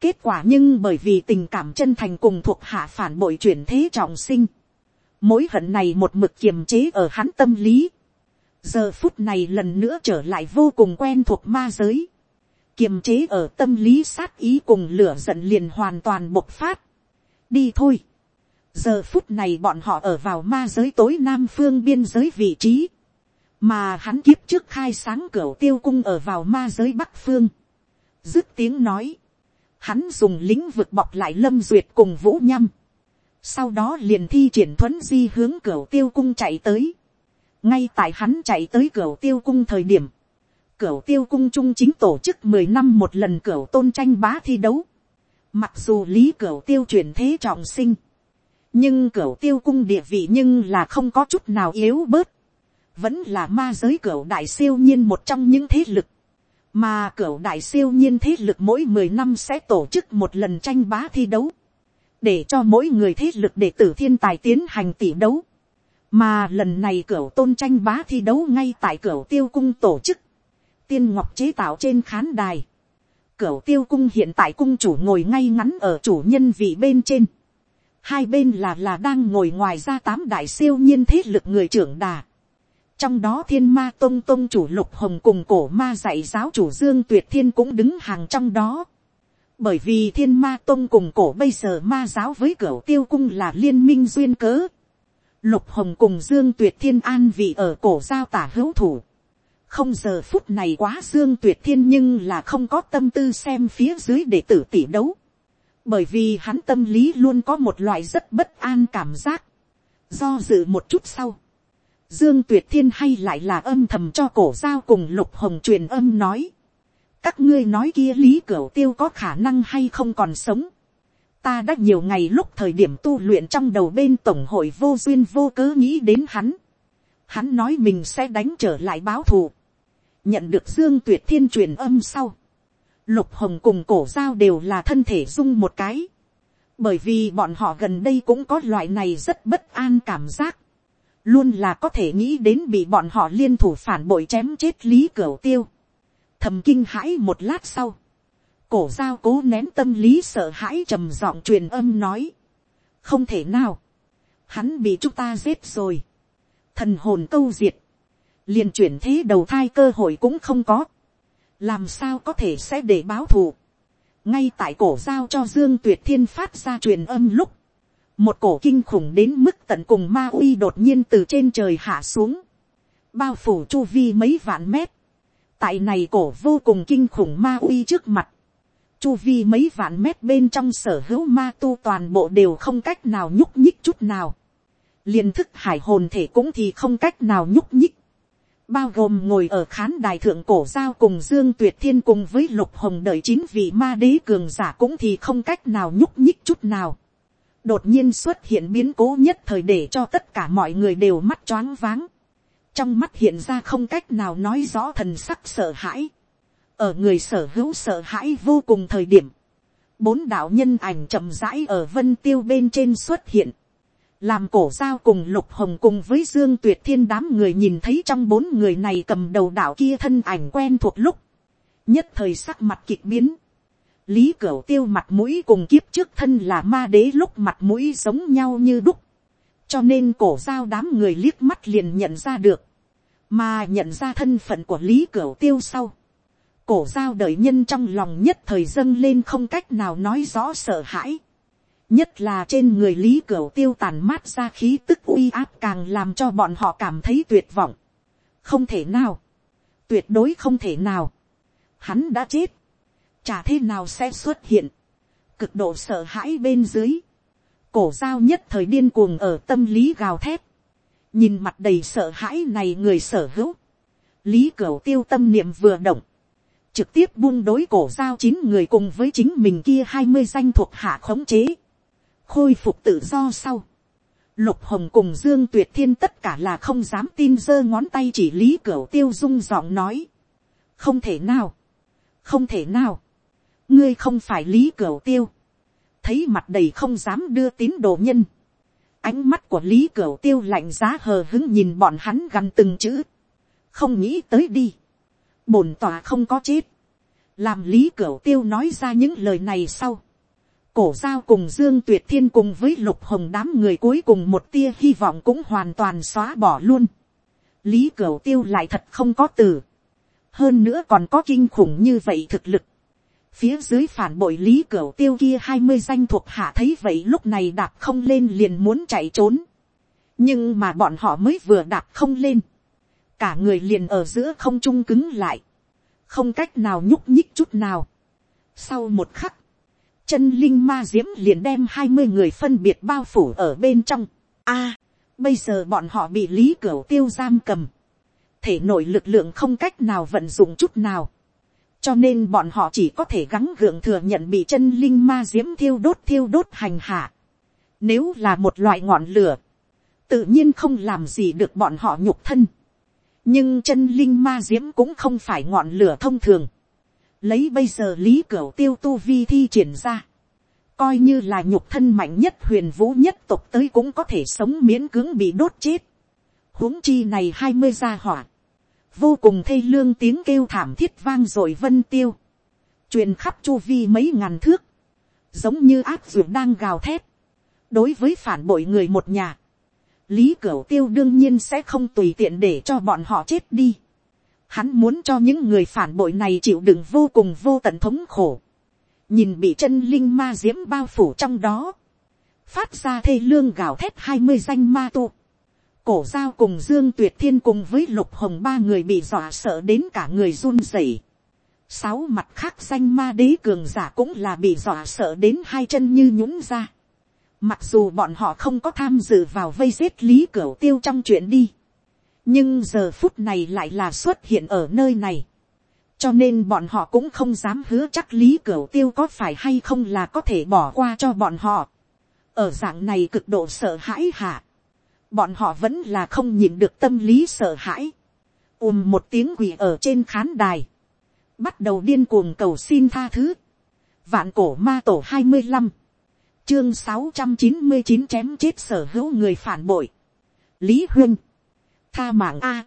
kết quả nhưng bởi vì tình cảm chân thành cùng thuộc hạ phản bội chuyển thế trọng sinh, mối hận này một mực kiềm chế ở hắn tâm lý, giờ phút này lần nữa trở lại vô cùng quen thuộc ma giới, kiềm chế ở tâm lý sát ý cùng lửa giận liền hoàn toàn bộc phát. đi thôi giờ phút này bọn họ ở vào ma giới tối nam phương biên giới vị trí, mà hắn kiếp trước khai sáng cửa tiêu cung ở vào ma giới bắc phương. dứt tiếng nói, hắn dùng lĩnh vực bọc lại lâm duyệt cùng vũ nhăm. sau đó liền thi triển thuấn di hướng cửa tiêu cung chạy tới. ngay tại hắn chạy tới cửa tiêu cung thời điểm, cửa tiêu cung trung chính tổ chức mười năm một lần cửa tôn tranh bá thi đấu. Mặc dù lý cửa tiêu chuyển thế trọng sinh. Nhưng cửa tiêu cung địa vị nhưng là không có chút nào yếu bớt. Vẫn là ma giới cửa đại siêu nhiên một trong những thế lực. Mà cửa đại siêu nhiên thế lực mỗi mười năm sẽ tổ chức một lần tranh bá thi đấu. Để cho mỗi người thế lực đệ tử thiên tài tiến hành tỷ đấu. Mà lần này cửa tôn tranh bá thi đấu ngay tại cửa tiêu cung tổ chức tiên ngọc chế tạo trên khán đài. cửa tiêu cung hiện tại cung chủ ngồi ngay ngắn ở chủ nhân vị bên trên. Hai bên là là đang ngồi ngoài ra tám đại siêu nhiên thế lực người trưởng đà. Trong đó thiên ma tông tông chủ lục hồng cùng cổ ma dạy giáo chủ dương tuyệt thiên cũng đứng hàng trong đó. Bởi vì thiên ma tông cùng cổ bây giờ ma giáo với cửu tiêu cung là liên minh duyên cớ. Lục hồng cùng dương tuyệt thiên an vị ở cổ giao tả hữu thủ không giờ phút này quá dương tuyệt thiên nhưng là không có tâm tư xem phía dưới để tử tỷ đấu bởi vì hắn tâm lý luôn có một loại rất bất an cảm giác. do dự một chút sau. dương tuyệt thiên hay lại là âm thầm cho cổ giao cùng lục hồng truyền âm nói. các ngươi nói kia lý cửu tiêu có khả năng hay không còn sống. ta đã nhiều ngày lúc thời điểm tu luyện trong đầu bên tổng hội vô duyên vô cớ nghĩ đến hắn. Hắn nói mình sẽ đánh trở lại báo thù nhận được dương tuyệt thiên truyền âm sau, lục hồng cùng cổ giao đều là thân thể dung một cái, bởi vì bọn họ gần đây cũng có loại này rất bất an cảm giác, luôn là có thể nghĩ đến bị bọn họ liên thủ phản bội chém chết lý cửu tiêu, thầm kinh hãi một lát sau, cổ giao cố nén tâm lý sợ hãi trầm giọng truyền âm nói, không thể nào, hắn bị chúng ta giết rồi, thần hồn câu diệt, liền chuyển thế đầu thai cơ hội cũng không có, làm sao có thể sẽ để báo thù. ngay tại cổ giao cho dương tuyệt thiên phát ra truyền âm lúc, một cổ kinh khủng đến mức tận cùng ma uy đột nhiên từ trên trời hạ xuống, bao phủ chu vi mấy vạn mét, tại này cổ vô cùng kinh khủng ma uy trước mặt, chu vi mấy vạn mét bên trong sở hữu ma tu toàn bộ đều không cách nào nhúc nhích chút nào, liền thức hải hồn thể cũng thì không cách nào nhúc nhích, bao gồm ngồi ở khán đài thượng cổ giao cùng dương tuyệt thiên cùng với lục hồng đợi chín vị ma đế cường giả cũng thì không cách nào nhúc nhích chút nào. đột nhiên xuất hiện biến cố nhất thời để cho tất cả mọi người đều mắt choáng váng. trong mắt hiện ra không cách nào nói rõ thần sắc sợ hãi. ở người sở hữu sợ hãi vô cùng thời điểm. bốn đạo nhân ảnh chậm rãi ở vân tiêu bên trên xuất hiện làm cổ giao cùng lục hồng cùng với dương tuyệt thiên đám người nhìn thấy trong bốn người này cầm đầu đạo kia thân ảnh quen thuộc lúc, nhất thời sắc mặt kịch biến, lý cửu tiêu mặt mũi cùng kiếp trước thân là ma đế lúc mặt mũi giống nhau như đúc, cho nên cổ giao đám người liếc mắt liền nhận ra được, mà nhận ra thân phận của lý cửu tiêu sau, cổ giao đợi nhân trong lòng nhất thời dâng lên không cách nào nói rõ sợ hãi, nhất là trên người lý cửu tiêu tàn mát ra khí tức uy áp càng làm cho bọn họ cảm thấy tuyệt vọng. không thể nào, tuyệt đối không thể nào. hắn đã chết, chả thế nào sẽ xuất hiện, cực độ sợ hãi bên dưới, cổ giao nhất thời điên cuồng ở tâm lý gào thét, nhìn mặt đầy sợ hãi này người sở hữu, lý cửu tiêu tâm niệm vừa động, trực tiếp buông đối cổ giao chín người cùng với chính mình kia hai mươi danh thuộc hạ khống chế, khôi phục tự do sau. Lục hồng cùng dương tuyệt thiên tất cả là không dám tin giơ ngón tay chỉ lý Cửu tiêu dung giọng nói. không thể nào, không thể nào, ngươi không phải lý Cửu tiêu. thấy mặt đầy không dám đưa tín đồ nhân. ánh mắt của lý cửu tiêu lạnh giá hờ hứng nhìn bọn hắn gần từng chữ, không nghĩ tới đi, bổn tòa không có chết, làm lý cửu tiêu nói ra những lời này sau, cổ giao cùng dương tuyệt thiên cùng với lục hồng đám người cuối cùng một tia hy vọng cũng hoàn toàn xóa bỏ luôn, lý cửu tiêu lại thật không có từ, hơn nữa còn có kinh khủng như vậy thực lực, phía dưới phản bội lý cửu tiêu kia hai mươi danh thuộc hạ thấy vậy lúc này đạp không lên liền muốn chạy trốn. nhưng mà bọn họ mới vừa đạp không lên. cả người liền ở giữa không trung cứng lại. không cách nào nhúc nhích chút nào. sau một khắc, chân linh ma diễm liền đem hai mươi người phân biệt bao phủ ở bên trong. a, bây giờ bọn họ bị lý cửa tiêu giam cầm. thể nội lực lượng không cách nào vận dụng chút nào cho nên bọn họ chỉ có thể gắng gượng thừa nhận bị chân linh ma diễm thiêu đốt thiêu đốt hành hạ. Nếu là một loại ngọn lửa, tự nhiên không làm gì được bọn họ nhục thân. nhưng chân linh ma diễm cũng không phải ngọn lửa thông thường lấy bây giờ lý cửu tiêu tu vi thi triển ra. coi như là nhục thân mạnh nhất huyền vũ nhất tộc tới cũng có thể sống miễn cưỡng bị đốt chết. huống chi này hai mươi gia hỏa. Vô cùng thê lương tiếng kêu thảm thiết vang rồi vân tiêu, truyền khắp chu vi mấy ngàn thước, giống như áp ruột đang gào thét, đối với phản bội người một nhà, lý cửu tiêu đương nhiên sẽ không tùy tiện để cho bọn họ chết đi, hắn muốn cho những người phản bội này chịu đựng vô cùng vô tận thống khổ, nhìn bị chân linh ma diễm bao phủ trong đó, phát ra thê lương gào thét hai mươi danh ma tu, cổ giao cùng dương tuyệt thiên cùng với lục hồng ba người bị dọa sợ đến cả người run rẩy. sáu mặt khác danh ma đế cường giả cũng là bị dọa sợ đến hai chân như nhũng ra. mặc dù bọn họ không có tham dự vào vây giết lý cửa tiêu trong chuyện đi nhưng giờ phút này lại là xuất hiện ở nơi này. cho nên bọn họ cũng không dám hứa chắc lý cửu tiêu có phải hay không là có thể bỏ qua cho bọn họ. ở dạng này cực độ sợ hãi hả. bọn họ vẫn là không nhìn được tâm lý sợ hãi, ùm một tiếng quỳ ở trên khán đài, bắt đầu điên cuồng cầu xin tha thứ, vạn cổ ma tổ hai mươi năm, chương sáu trăm chín mươi chín chém chết sở hữu người phản bội, lý huyên, tha mạng a,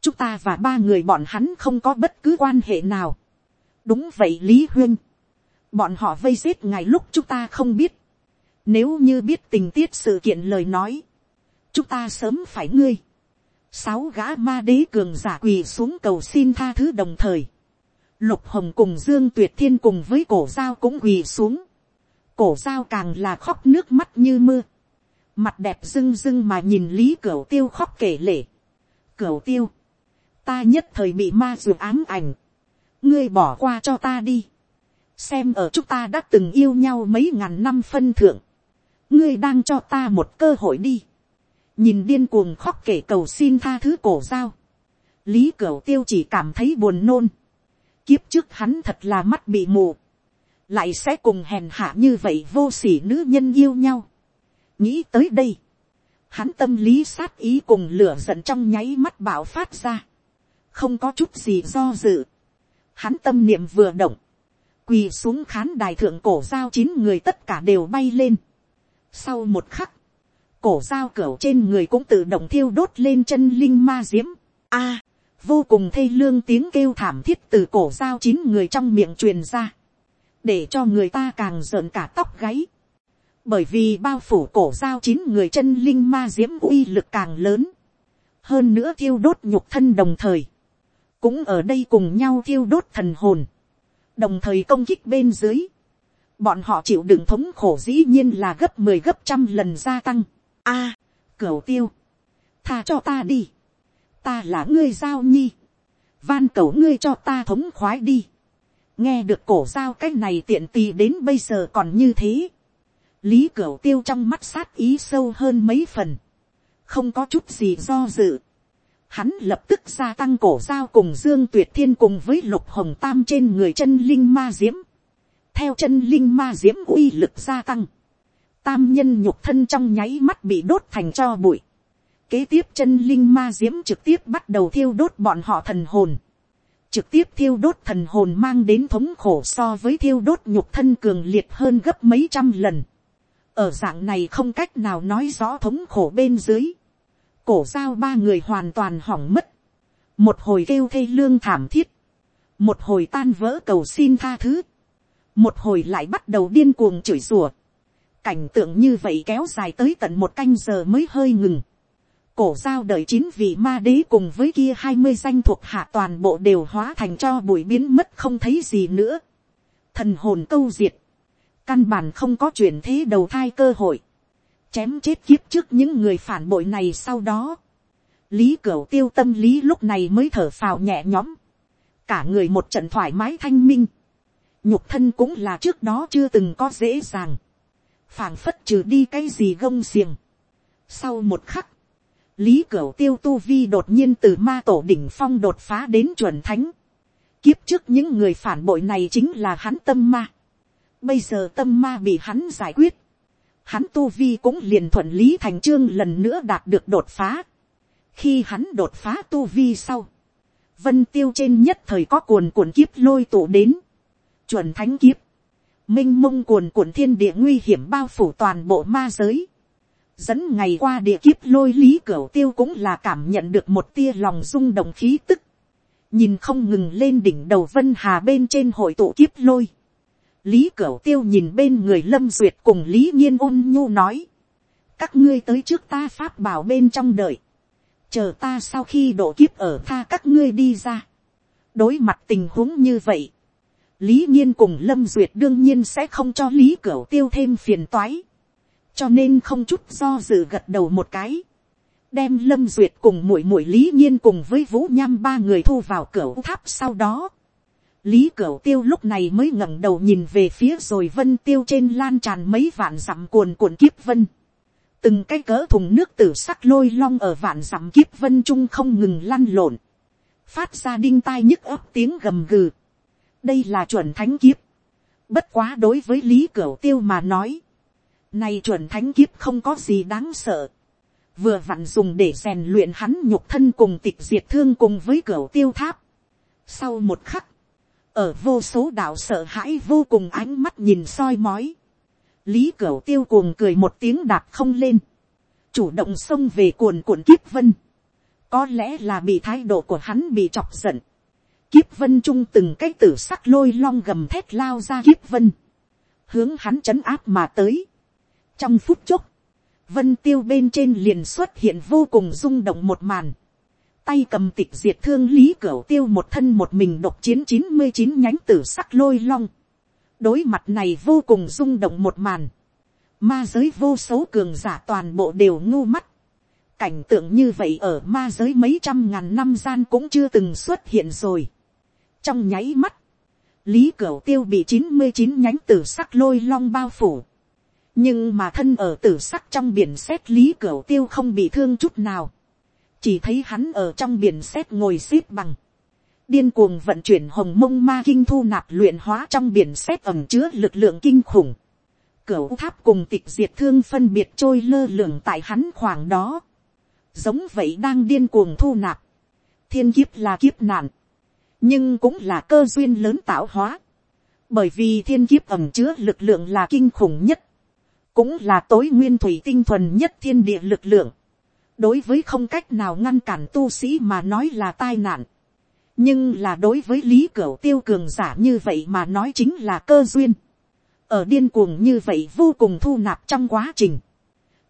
chúng ta và ba người bọn hắn không có bất cứ quan hệ nào, đúng vậy lý huyên, bọn họ vây giết ngày lúc chúng ta không biết, nếu như biết tình tiết sự kiện lời nói, chúng ta sớm phải ngươi. sáu gã ma đế cường giả quỳ xuống cầu xin tha thứ đồng thời. lục hồng cùng dương tuyệt thiên cùng với cổ giao cũng quỳ xuống. cổ giao càng là khóc nước mắt như mưa mặt đẹp rưng rưng mà nhìn lý cửu tiêu khóc kể lể. cửu tiêu, ta nhất thời bị ma ruột ám ảnh. ngươi bỏ qua cho ta đi. xem ở chúng ta đã từng yêu nhau mấy ngàn năm phân thượng. ngươi đang cho ta một cơ hội đi nhìn điên cuồng khóc kể cầu xin tha thứ cổ giao, lý cửu tiêu chỉ cảm thấy buồn nôn, kiếp trước hắn thật là mắt bị mù, lại sẽ cùng hèn hạ như vậy vô s ỉ nữ nhân yêu nhau nghĩ tới đây, hắn tâm lý sát ý cùng lửa giận trong nháy mắt bạo phát ra, không có chút gì do dự, hắn tâm niệm vừa động, quỳ xuống khán đài thượng cổ giao chín người tất cả đều bay lên. sau một khắc, cổ giao cửa trên người cũng tự động thiêu đốt lên chân linh ma diễm. A, vô cùng thê lương tiếng kêu thảm thiết từ cổ giao chín người trong miệng truyền ra, để cho người ta càng rợn cả tóc gáy bởi vì bao phủ cổ giao chín người chân linh ma diễm uy lực càng lớn, hơn nữa thiêu đốt nhục thân đồng thời, cũng ở đây cùng nhau thiêu đốt thần hồn, đồng thời công kích bên dưới, bọn họ chịu đựng thống khổ dĩ nhiên là gấp mười gấp trăm lần gia tăng. A, à, cửu tiêu, tha cho ta đi, ta là ngươi giao nhi, van cầu ngươi cho ta thống khoái đi, nghe được cổ giao cái này tiện tì đến bây giờ còn như thế, lý cửu tiêu trong mắt sát ý sâu hơn mấy phần, không có chút gì do dự, hắn lập tức gia tăng cổ giao cùng dương tuyệt thiên cùng với lục hồng tam trên người chân linh ma diễm, theo chân linh ma diễm uy lực gia tăng, tam nhân nhục thân trong nháy mắt bị đốt thành cho bụi. Kế tiếp chân linh ma diễm trực tiếp bắt đầu thiêu đốt bọn họ thần hồn. Trực tiếp thiêu đốt thần hồn mang đến thống khổ so với thiêu đốt nhục thân cường liệt hơn gấp mấy trăm lần ở dạng này không cách nào nói rõ thống khổ bên dưới, cổ giao ba người hoàn toàn hỏng mất, một hồi kêu thê lương thảm thiết, một hồi tan vỡ cầu xin tha thứ, một hồi lại bắt đầu điên cuồng chửi rủa, cảnh tượng như vậy kéo dài tới tận một canh giờ mới hơi ngừng, cổ giao đợi chín vị ma đế cùng với kia hai mươi danh thuộc hạ toàn bộ đều hóa thành cho bụi biến mất không thấy gì nữa. Thần hồn câu diệt. Căn bản không có chuyển thế đầu thai cơ hội. Chém chết kiếp trước những người phản bội này sau đó. Lý Cửu tiêu tâm lý lúc này mới thở phào nhẹ nhõm. Cả người một trận thoải mái thanh minh. Nhục thân cũng là trước đó chưa từng có dễ dàng. phảng phất trừ đi cái gì gông xiềng. Sau một khắc, lý cửu tiêu tu vi đột nhiên từ ma tổ đỉnh phong đột phá đến chuẩn thánh. kiếp trước những người phản bội này chính là hắn tâm ma bây giờ tâm ma bị hắn giải quyết. hắn tu vi cũng liền thuận lý thành trương lần nữa đạt được đột phá. khi hắn đột phá tu vi sau, vân tiêu trên nhất thời có cuồn cuộn kiếp lôi tụ đến. chuẩn thánh kiếp, minh mông cuồn cuộn thiên địa nguy hiểm bao phủ toàn bộ ma giới dẫn ngày qua địa kiếp lôi lý cửu tiêu cũng là cảm nhận được một tia lòng rung động khí tức, nhìn không ngừng lên đỉnh đầu vân hà bên trên hội tụ kiếp lôi, lý cửu tiêu nhìn bên người lâm duyệt cùng lý nhiên ôn nhu nói, các ngươi tới trước ta pháp bảo bên trong đợi, chờ ta sau khi độ kiếp ở tha các ngươi đi ra, đối mặt tình huống như vậy, lý nhiên cùng lâm duyệt đương nhiên sẽ không cho lý cửu tiêu thêm phiền toái, cho nên không chút do dự gật đầu một cái, đem lâm duyệt cùng muội muội lý nhiên cùng với vũ nham ba người thu vào cửa tháp sau đó lý cửu tiêu lúc này mới ngẩng đầu nhìn về phía rồi vân tiêu trên lan tràn mấy vạn dặm cuồn cuộn kiếp vân. từng cái cỡ thùng nước tử sắc lôi long ở vạn dặm kiếp vân trung không ngừng lăn lộn. phát ra đinh tai nhức ấp tiếng gầm gừ. đây là chuẩn thánh kiếp. bất quá đối với lý cửu tiêu mà nói này chuẩn thánh kiếp không có gì đáng sợ. Vừa vặn dùng để rèn luyện hắn nhục thân cùng tịch diệt thương cùng với cửu tiêu tháp. Sau một khắc, ở vô số đạo sợ hãi vô cùng ánh mắt nhìn soi mói. Lý cửu tiêu cuồng cười một tiếng đạp không lên. Chủ động xông về cuồn cuộn kiếp vân. Có lẽ là bị thái độ của hắn bị chọc giận. Kiếp vân trung từng cái tử sắc lôi long gầm thét lao ra kiếp vân. Hướng hắn chấn áp mà tới trong phút chốc, vân tiêu bên trên liền xuất hiện vô cùng rung động một màn tay cầm tịch diệt thương lý cửu tiêu một thân một mình độc chiến chín mươi chín nhánh tử sắc lôi long. đối mặt này vô cùng rung động một màn. ma giới vô số cường giả toàn bộ đều ngu mắt. cảnh tượng như vậy ở ma giới mấy trăm ngàn năm gian cũng chưa từng xuất hiện rồi. trong nháy mắt, lý cửu tiêu bị chín mươi chín nhánh tử sắc lôi long bao phủ nhưng mà thân ở tử sắc trong biển xét lý cửa tiêu không bị thương chút nào, chỉ thấy hắn ở trong biển xét ngồi xếp bằng, điên cuồng vận chuyển hồng mông ma kinh thu nạp luyện hóa trong biển xét ẩm chứa lực lượng kinh khủng, cửa tháp cùng tịch diệt thương phân biệt trôi lơ lửng tại hắn khoảng đó, giống vậy đang điên cuồng thu nạp, thiên kiếp là kiếp nạn, nhưng cũng là cơ duyên lớn tạo hóa, bởi vì thiên kiếp ẩm chứa lực lượng là kinh khủng nhất, cũng là tối nguyên thủy tinh thuần nhất thiên địa lực lượng, đối với không cách nào ngăn cản tu sĩ mà nói là tai nạn, nhưng là đối với lý cửu tiêu cường giả như vậy mà nói chính là cơ duyên, ở điên cuồng như vậy vô cùng thu nạp trong quá trình,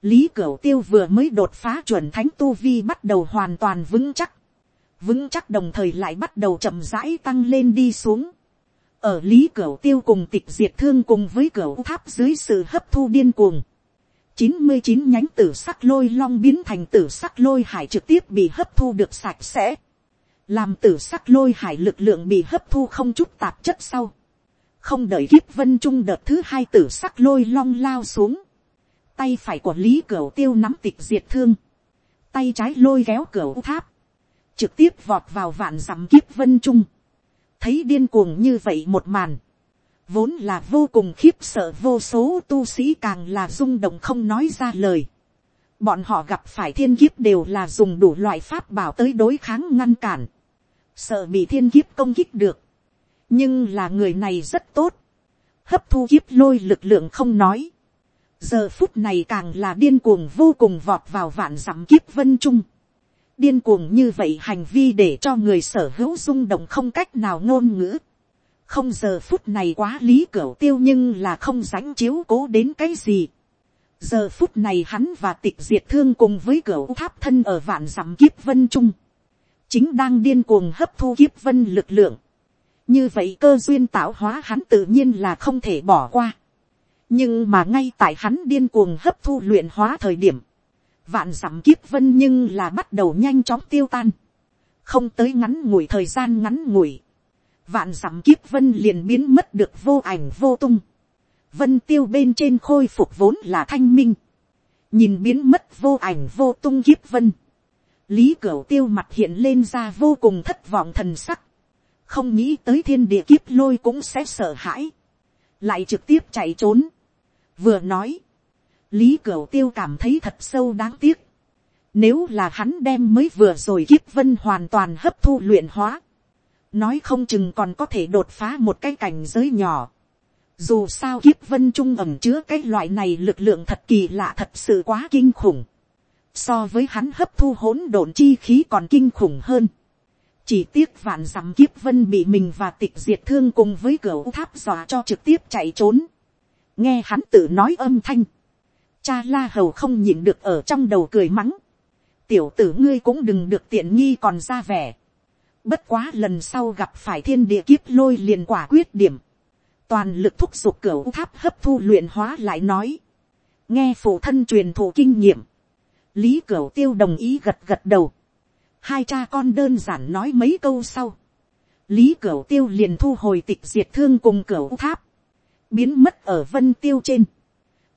lý cửu tiêu vừa mới đột phá chuẩn thánh tu vi bắt đầu hoàn toàn vững chắc, vững chắc đồng thời lại bắt đầu chậm rãi tăng lên đi xuống, ở lý cửu tiêu cùng tịch diệt thương cùng với cửu tháp dưới sự hấp thu điên cuồng chín mươi chín nhánh tử sắc lôi long biến thành tử sắc lôi hải trực tiếp bị hấp thu được sạch sẽ. Làm tử sắc lôi hải lực lượng bị hấp thu không chút tạp chất sau. Không đợi kiếp vân trung đợt thứ hai tử sắc lôi long lao xuống. Tay phải của lý cửu tiêu nắm tịch diệt thương. Tay trái lôi kéo cửu tháp. Trực tiếp vọt vào vạn dặm kiếp vân trung thấy điên cuồng như vậy một màn, vốn là vô cùng khiếp sợ vô số tu sĩ càng là rung động không nói ra lời. Bọn họ gặp phải thiên kiếp đều là dùng đủ loại pháp bảo tới đối kháng ngăn cản. Sợ bị thiên kiếp công kích được. Nhưng là người này rất tốt. Hấp thu kiếp lôi lực lượng không nói. giờ phút này càng là điên cuồng vô cùng vọt vào vạn dặm kiếp vân trung. điên cuồng như vậy hành vi để cho người sở hữu rung động không cách nào ngôn ngữ không giờ phút này quá lý cửa tiêu nhưng là không ránh chiếu cố đến cái gì. giờ phút này hắn và tịch diệt thương cùng với cửa tháp thân ở vạn dặm kiếp vân trung. chính đang điên cuồng hấp thu kiếp vân lực lượng. như vậy cơ duyên tạo hóa hắn tự nhiên là không thể bỏ qua nhưng mà ngay tại hắn điên cuồng hấp thu luyện hóa thời điểm, vạn dặm kiếp vân nhưng là bắt đầu nhanh chóng tiêu tan, không tới ngắn ngủi thời gian ngắn ngủi, vạn dặm kiếp vân liền biến mất được vô ảnh vô tung, vân tiêu bên trên khôi phục vốn là thanh minh, nhìn biến mất vô ảnh vô tung kiếp vân, lý cửu tiêu mặt hiện lên ra vô cùng thất vọng thần sắc, không nghĩ tới thiên địa kiếp lôi cũng sẽ sợ hãi, lại trực tiếp chạy trốn, vừa nói, lý cửu tiêu cảm thấy thật sâu đáng tiếc. Nếu là hắn đem mới vừa rồi kiếp vân hoàn toàn hấp thu luyện hóa, nói không chừng còn có thể đột phá một cái cảnh giới nhỏ. Dù sao kiếp vân trung ẩm chứa cái loại này lực lượng thật kỳ lạ thật sự quá kinh khủng. So với hắn hấp thu hỗn độn chi khí còn kinh khủng hơn. Chỉ tiếc vạn dặm kiếp vân bị mình và tịch diệt thương cùng với cửa tháp dọa cho trực tiếp chạy trốn nghe hắn tự nói âm thanh, cha la hầu không nhịn được ở trong đầu cười mắng, tiểu tử ngươi cũng đừng được tiện nghi còn ra vẻ, bất quá lần sau gặp phải thiên địa kiếp lôi liền quả quyết điểm, toàn lực thúc giục cửa tháp hấp thu luyện hóa lại nói, nghe phụ thân truyền thụ kinh nghiệm, lý cửa tiêu đồng ý gật gật đầu, hai cha con đơn giản nói mấy câu sau, lý cửa tiêu liền thu hồi tịch diệt thương cùng cửa tháp, biến mất ở vân tiêu trên,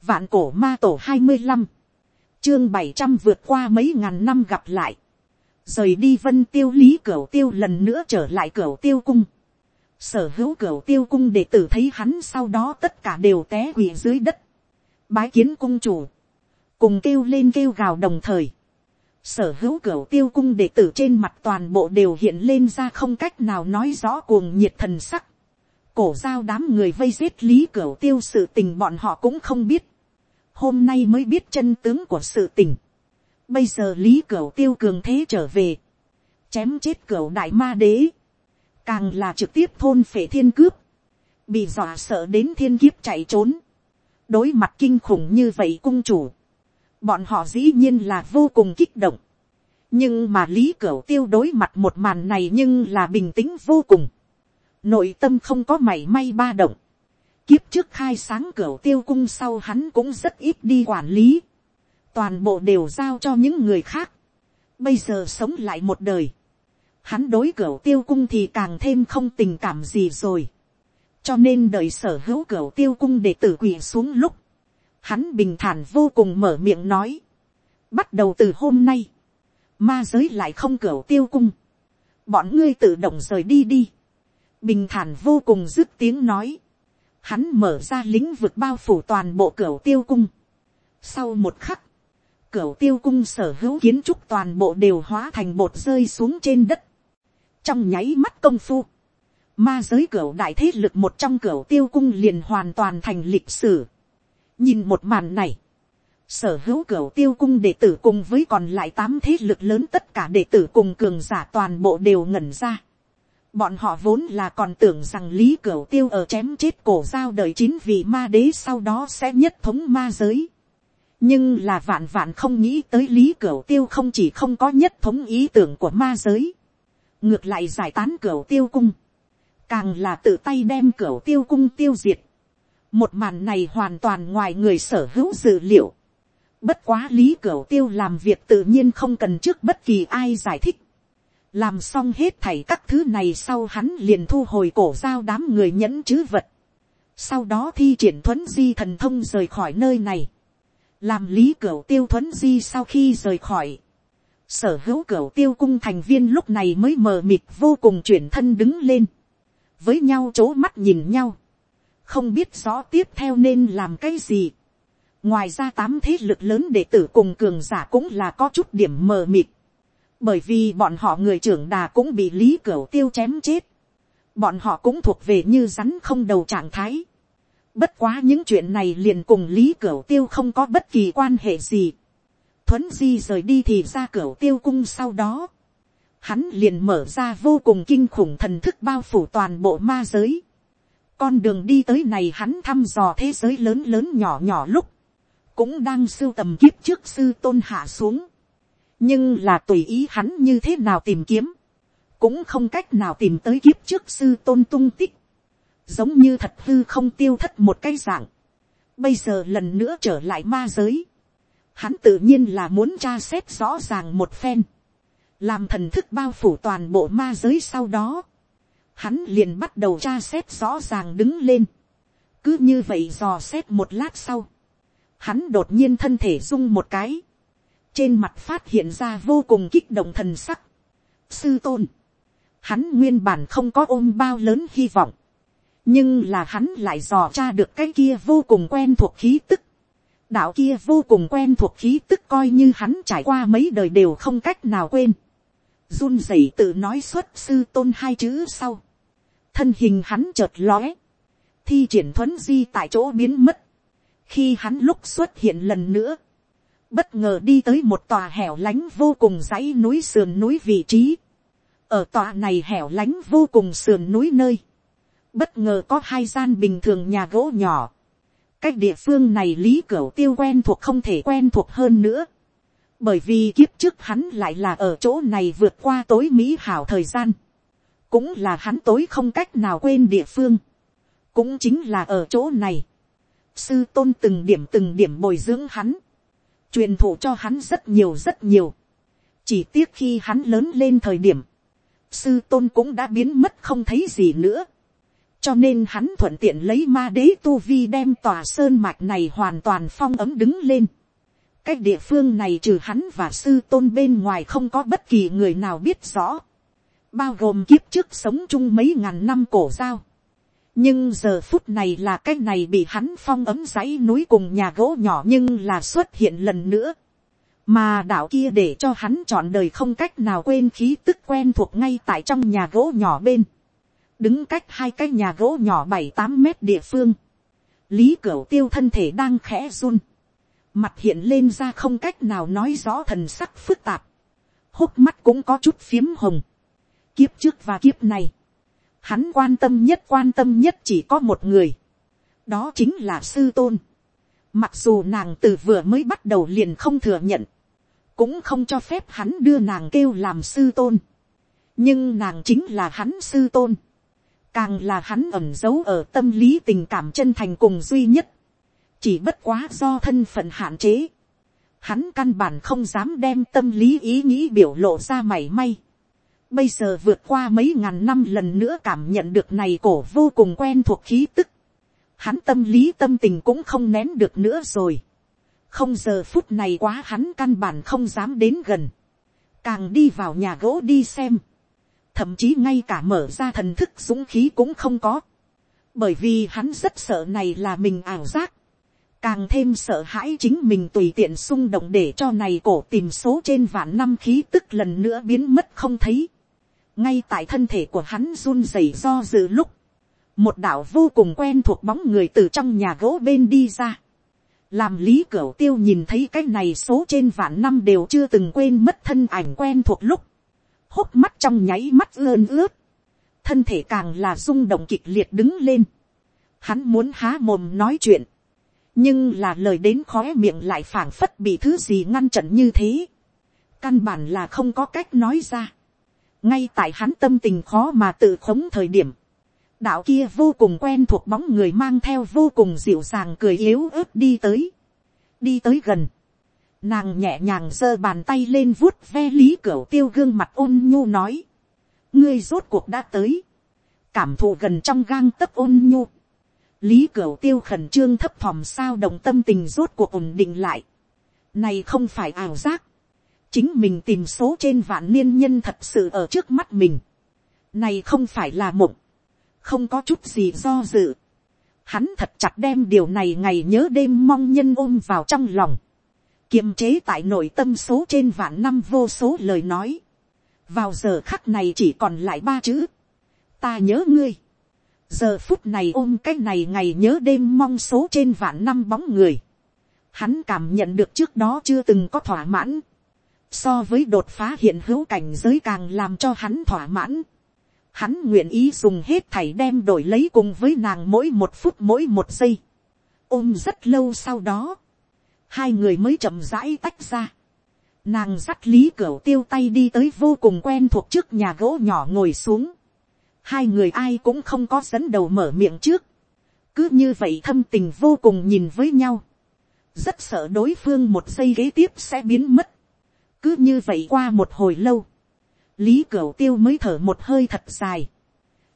vạn cổ ma tổ hai mươi năm, chương bảy trăm vượt qua mấy ngàn năm gặp lại, rời đi vân tiêu lý cửa tiêu lần nữa trở lại cửa tiêu cung, sở hữu cửa tiêu cung để tử thấy hắn sau đó tất cả đều té quỳ dưới đất, bái kiến cung chủ, cùng kêu lên kêu gào đồng thời, sở hữu cửa tiêu cung đệ tử trên mặt toàn bộ đều hiện lên ra không cách nào nói rõ cuồng nhiệt thần sắc. Cổ giao đám người vây giết lý cửa tiêu sự tình bọn họ cũng không biết. hôm nay mới biết chân tướng của sự tình bây giờ lý cửu tiêu cường thế trở về. chém chết cửu đại ma đế. càng là trực tiếp thôn phệ thiên cướp. bị dọa sợ đến thiên kiếp chạy trốn. đối mặt kinh khủng như vậy cung chủ. bọn họ dĩ nhiên là vô cùng kích động. nhưng mà lý cửu tiêu đối mặt một màn này nhưng là bình tĩnh vô cùng nội tâm không có mảy may ba động, kiếp trước khai sáng cửa tiêu cung sau hắn cũng rất ít đi quản lý, toàn bộ đều giao cho những người khác, bây giờ sống lại một đời, hắn đối cửa tiêu cung thì càng thêm không tình cảm gì rồi, cho nên đợi sở hữu cửa tiêu cung để tử quỳ xuống lúc, hắn bình thản vô cùng mở miệng nói, bắt đầu từ hôm nay, ma giới lại không cửa tiêu cung, bọn ngươi tự động rời đi đi, bình thản vô cùng dứt tiếng nói, hắn mở ra lĩnh vực bao phủ toàn bộ cửa tiêu cung. Sau một khắc, cửu tiêu cung sở hữu kiến trúc toàn bộ đều hóa thành bột rơi xuống trên đất. Trong nháy mắt công phu, ma giới cửu đại thế lực một trong cửu tiêu cung liền hoàn toàn thành lịch sử. nhìn một màn này, sở hữu cửu tiêu cung đệ tử cùng với còn lại tám thế lực lớn tất cả đệ tử cùng cường giả toàn bộ đều ngẩn ra Bọn họ vốn là còn tưởng rằng Lý Cửu Tiêu ở chém chết cổ giao đời chín vị ma đế sau đó sẽ nhất thống ma giới. Nhưng là vạn vạn không nghĩ tới Lý Cửu Tiêu không chỉ không có nhất thống ý tưởng của ma giới. Ngược lại giải tán Cửu Tiêu cung. Càng là tự tay đem Cửu Tiêu cung tiêu diệt. Một màn này hoàn toàn ngoài người sở hữu dự liệu. Bất quá Lý Cửu Tiêu làm việc tự nhiên không cần trước bất kỳ ai giải thích làm xong hết thảy các thứ này sau hắn liền thu hồi cổ giao đám người nhẫn chứ vật. sau đó thi triển thuấn di thần thông rời khỏi nơi này làm lý cửu tiêu thuấn di sau khi rời khỏi. sở hữu cửu tiêu cung thành viên lúc này mới mờ mịt vô cùng chuyển thân đứng lên. với nhau c mắt nhìn nhau. không biết rõ tiếp theo nên làm cái gì. ngoài ra tám thế lực lớn đệ tử cùng cường giả cũng là có chút điểm mờ mịt bởi vì bọn họ người trưởng đà cũng bị lý cửu tiêu chém chết, bọn họ cũng thuộc về như rắn không đầu trạng thái, Bất quá những chuyện này liền cùng Lý Cửu Tiêu không có bất kỳ quan hệ gì. Thuấn Di rời đi thì ra Cửu Tiêu cung sau đó. Hắn liền mở ra vô cùng kinh khủng thần thức bao phủ toàn bộ ma giới. Con đường đi tới này hắn thăm dò thế giới lớn lớn nhỏ nhỏ lúc. Cũng đang sưu tầm kiếp trước sư tôn hạ xuống. Nhưng là tùy ý hắn như thế nào tìm kiếm. Cũng không cách nào tìm tới kiếp trước sư tôn tung tích giống như thật hư không tiêu thất một cái dạng, bây giờ lần nữa trở lại ma giới, hắn tự nhiên là muốn tra xét rõ ràng một phen, làm thần thức bao phủ toàn bộ ma giới sau đó, hắn liền bắt đầu tra xét rõ ràng đứng lên, cứ như vậy dò xét một lát sau, hắn đột nhiên thân thể rung một cái, trên mặt phát hiện ra vô cùng kích động thần sắc, sư tôn, hắn nguyên bản không có ôm bao lớn hy vọng, nhưng là hắn lại dò tra được cái kia vô cùng quen thuộc khí tức. đạo kia vô cùng quen thuộc khí tức coi như hắn trải qua mấy đời đều không cách nào quên. run rẩy tự nói xuất sư tôn hai chữ sau. thân hình hắn chợt lóe. thi triển thuấn di tại chỗ biến mất. khi hắn lúc xuất hiện lần nữa, bất ngờ đi tới một tòa hẻo lánh vô cùng dãy núi sườn núi vị trí. ở tòa này hẻo lánh vô cùng sườn núi nơi bất ngờ có hai gian bình thường nhà gỗ nhỏ. cách địa phương này lý cửu tiêu quen thuộc không thể quen thuộc hơn nữa. bởi vì kiếp trước hắn lại là ở chỗ này vượt qua tối mỹ hảo thời gian. cũng là hắn tối không cách nào quên địa phương. cũng chính là ở chỗ này. sư tôn từng điểm từng điểm bồi dưỡng hắn. truyền thụ cho hắn rất nhiều rất nhiều. chỉ tiếc khi hắn lớn lên thời điểm, sư tôn cũng đã biến mất không thấy gì nữa cho nên hắn thuận tiện lấy ma đế tu vi đem tòa sơn mạch này hoàn toàn phong ấm đứng lên. cái địa phương này trừ hắn và sư tôn bên ngoài không có bất kỳ người nào biết rõ. bao gồm kiếp trước sống chung mấy ngàn năm cổ giao. nhưng giờ phút này là cái này bị hắn phong ấm dãy núi cùng nhà gỗ nhỏ nhưng là xuất hiện lần nữa. mà đạo kia để cho hắn chọn đời không cách nào quên khí tức quen thuộc ngay tại trong nhà gỗ nhỏ bên đứng cách hai cái nhà gỗ nhỏ bảy tám mét địa phương, lý cửu tiêu thân thể đang khẽ run, mặt hiện lên ra không cách nào nói rõ thần sắc phức tạp, hốc mắt cũng có chút phiếm hồng, kiếp trước và kiếp này, hắn quan tâm nhất quan tâm nhất chỉ có một người, đó chính là sư tôn, mặc dù nàng từ vừa mới bắt đầu liền không thừa nhận, cũng không cho phép hắn đưa nàng kêu làm sư tôn, nhưng nàng chính là hắn sư tôn, càng là hắn ẩm giấu ở tâm lý tình cảm chân thành cùng duy nhất, chỉ bất quá do thân phận hạn chế, hắn căn bản không dám đem tâm lý ý nghĩ biểu lộ ra mảy may. Bây giờ vượt qua mấy ngàn năm lần nữa cảm nhận được này cổ vô cùng quen thuộc khí tức. Hắn tâm lý tâm tình cũng không nén được nữa rồi. Không giờ phút này quá hắn căn bản không dám đến gần. Càng đi vào nhà gỗ đi xem thậm chí ngay cả mở ra thần thức dũng khí cũng không có, bởi vì hắn rất sợ này là mình ảo giác, càng thêm sợ hãi chính mình tùy tiện xung động để cho này cổ tìm số trên vạn năm khí tức lần nữa biến mất không thấy, ngay tại thân thể của hắn run rẩy do dự lúc, một đạo vô cùng quen thuộc bóng người từ trong nhà gỗ bên đi ra, làm lý cửu tiêu nhìn thấy cái này số trên vạn năm đều chưa từng quên mất thân ảnh quen thuộc lúc, hốc mắt trong nháy mắt ươn ướt, thân thể càng là rung động kịch liệt đứng lên, hắn muốn há mồm nói chuyện, nhưng là lời đến khó miệng lại phảng phất bị thứ gì ngăn chặn như thế, căn bản là không có cách nói ra, ngay tại hắn tâm tình khó mà tự khống thời điểm, đạo kia vô cùng quen thuộc bóng người mang theo vô cùng dịu dàng cười yếu ớt đi tới, đi tới gần, Nàng nhẹ nhàng giơ bàn tay lên vuốt ve lý cửa tiêu gương mặt ôn nhu nói. Ngươi rốt cuộc đã tới. Cảm thụ gần trong gang tấc ôn nhu. Lý cửa tiêu khẩn trương thấp thỏm sao đồng tâm tình rốt cuộc ổn định lại. Này không phải ảo giác. Chính mình tìm số trên vạn niên nhân thật sự ở trước mắt mình. Này không phải là mộng. Không có chút gì do dự. Hắn thật chặt đem điều này ngày nhớ đêm mong nhân ôm vào trong lòng kiềm chế tại nội tâm số trên vạn năm vô số lời nói. vào giờ khắc này chỉ còn lại ba chữ. ta nhớ ngươi. giờ phút này ôm cái này ngày nhớ đêm mong số trên vạn năm bóng người, hắn cảm nhận được trước đó chưa từng có thỏa mãn, so với đột phá hiện hữu cảnh giới càng làm cho hắn thỏa mãn, hắn nguyện ý dùng hết thảy đem đổi lấy cùng với nàng mỗi một phút mỗi một giây, ôm rất lâu sau đó, hai người mới chậm rãi tách ra, nàng dắt lý cửa tiêu tay đi tới vô cùng quen thuộc trước nhà gỗ nhỏ ngồi xuống, hai người ai cũng không có dẫn đầu mở miệng trước, cứ như vậy thâm tình vô cùng nhìn với nhau, rất sợ đối phương một giây kế tiếp sẽ biến mất, cứ như vậy qua một hồi lâu, lý cửu tiêu mới thở một hơi thật dài,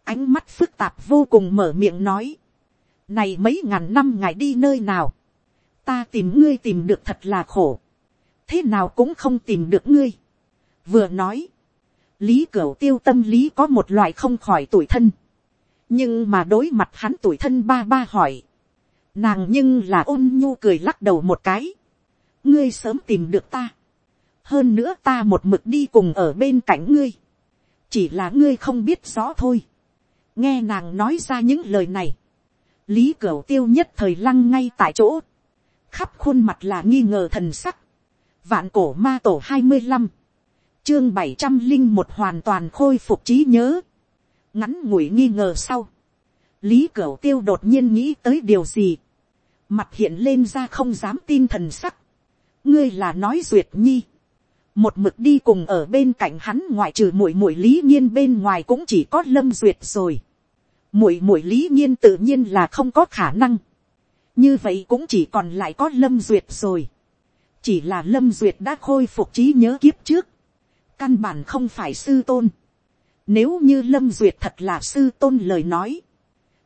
ánh mắt phức tạp vô cùng mở miệng nói, này mấy ngàn năm ngài đi nơi nào, ta tìm ngươi tìm được thật là khổ, thế nào cũng không tìm được ngươi. vừa nói, lý cửu tiêu tâm lý có một loại không khỏi tuổi thân, nhưng mà đối mặt hắn tuổi thân ba ba hỏi, nàng nhưng là ôn nhu cười lắc đầu một cái, ngươi sớm tìm được ta, hơn nữa ta một mực đi cùng ở bên cạnh ngươi, chỉ là ngươi không biết rõ thôi, nghe nàng nói ra những lời này, lý cửu tiêu nhất thời lăng ngay tại chỗ, khắp khuôn mặt là nghi ngờ thần sắc, vạn cổ ma tổ hai mươi năm, chương bảy trăm linh một hoàn toàn khôi phục trí nhớ, ngắn ngủi nghi ngờ sau, lý cửu tiêu đột nhiên nghĩ tới điều gì, mặt hiện lên ra không dám tin thần sắc, ngươi là nói duyệt nhi, một mực đi cùng ở bên cạnh hắn ngoại trừ muội muội lý nhiên bên ngoài cũng chỉ có lâm duyệt rồi, muội muội lý nhiên tự nhiên là không có khả năng, như vậy cũng chỉ còn lại có lâm duyệt rồi, chỉ là lâm duyệt đã khôi phục trí nhớ kiếp trước, căn bản không phải sư tôn. Nếu như lâm duyệt thật là sư tôn lời nói,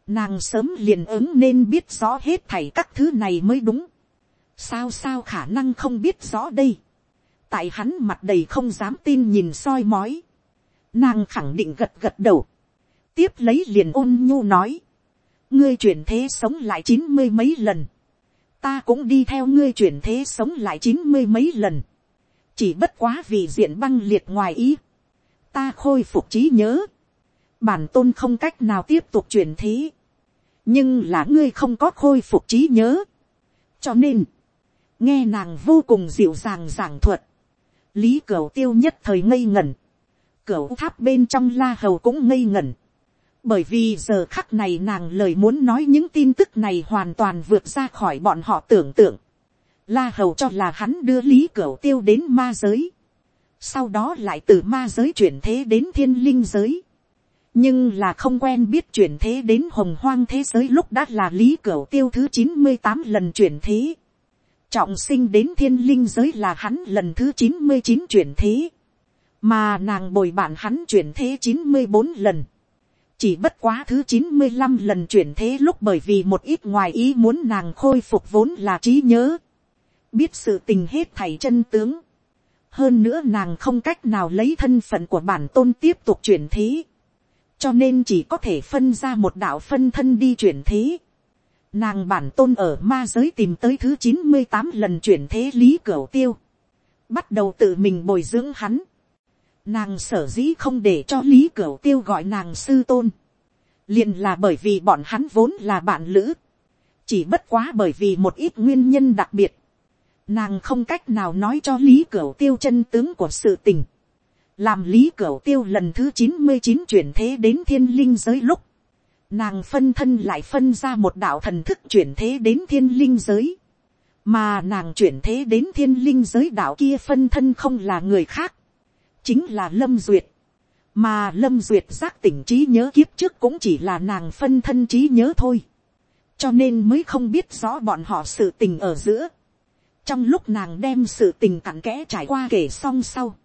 nàng sớm liền ứng nên biết rõ hết thảy các thứ này mới đúng. sao sao khả năng không biết rõ đây. tại hắn mặt đầy không dám tin nhìn soi mói. nàng khẳng định gật gật đầu. tiếp lấy liền ôn nhu nói ngươi chuyển thế sống lại chín mươi mấy lần. Ta cũng đi theo ngươi chuyển thế sống lại chín mươi mấy lần, chỉ bất quá vì diện băng liệt ngoài ý, ta khôi phục trí nhớ, bản tôn không cách nào tiếp tục chuyển thế, nhưng là ngươi không có khôi phục trí nhớ, cho nên, nghe nàng vô cùng dịu dàng giảng thuật, lý cửu tiêu nhất thời ngây ngẩn, cửu tháp bên trong la hầu cũng ngây ngẩn, bởi vì giờ khắc này nàng lời muốn nói những tin tức này hoàn toàn vượt ra khỏi bọn họ tưởng tượng. La hầu cho là hắn đưa lý cửu tiêu đến ma giới. Sau đó lại từ ma giới chuyển thế đến thiên linh giới. Nhưng là không quen biết chuyển thế đến hồng hoang thế giới lúc đã là lý cửu tiêu thứ chín mươi tám lần chuyển thế. Trọng sinh đến thiên linh giới là hắn lần thứ chín mươi chín chuyển thế. Mà nàng bồi bạn hắn chuyển thế chín mươi bốn lần chỉ bất quá thứ chín mươi năm lần chuyển thế lúc bởi vì một ít ngoài ý muốn nàng khôi phục vốn là trí nhớ, biết sự tình hết thảy chân tướng, hơn nữa nàng không cách nào lấy thân phận của bản tôn tiếp tục chuyển thế, cho nên chỉ có thể phân ra một đạo phân thân đi chuyển thế. Nàng bản tôn ở ma giới tìm tới thứ chín mươi tám lần chuyển thế lý cửu tiêu, bắt đầu tự mình bồi dưỡng hắn, Nàng sở dĩ không để cho Lý Cửu Tiêu gọi nàng sư tôn. liền là bởi vì bọn hắn vốn là bạn lữ. Chỉ bất quá bởi vì một ít nguyên nhân đặc biệt. Nàng không cách nào nói cho Lý Cửu Tiêu chân tướng của sự tình. Làm Lý Cửu Tiêu lần thứ chín mươi chín chuyển thế đến thiên linh giới lúc. Nàng phân thân lại phân ra một đạo thần thức chuyển thế đến thiên linh giới. Mà nàng chuyển thế đến thiên linh giới đạo kia phân thân không là người khác chính là lâm duyệt, mà lâm duyệt giác tỉnh trí nhớ kiếp trước cũng chỉ là nàng phân thân trí nhớ thôi, cho nên mới không biết rõ bọn họ sự tình ở giữa. trong lúc nàng đem sự tình cặn kẽ trải qua kể xong sau,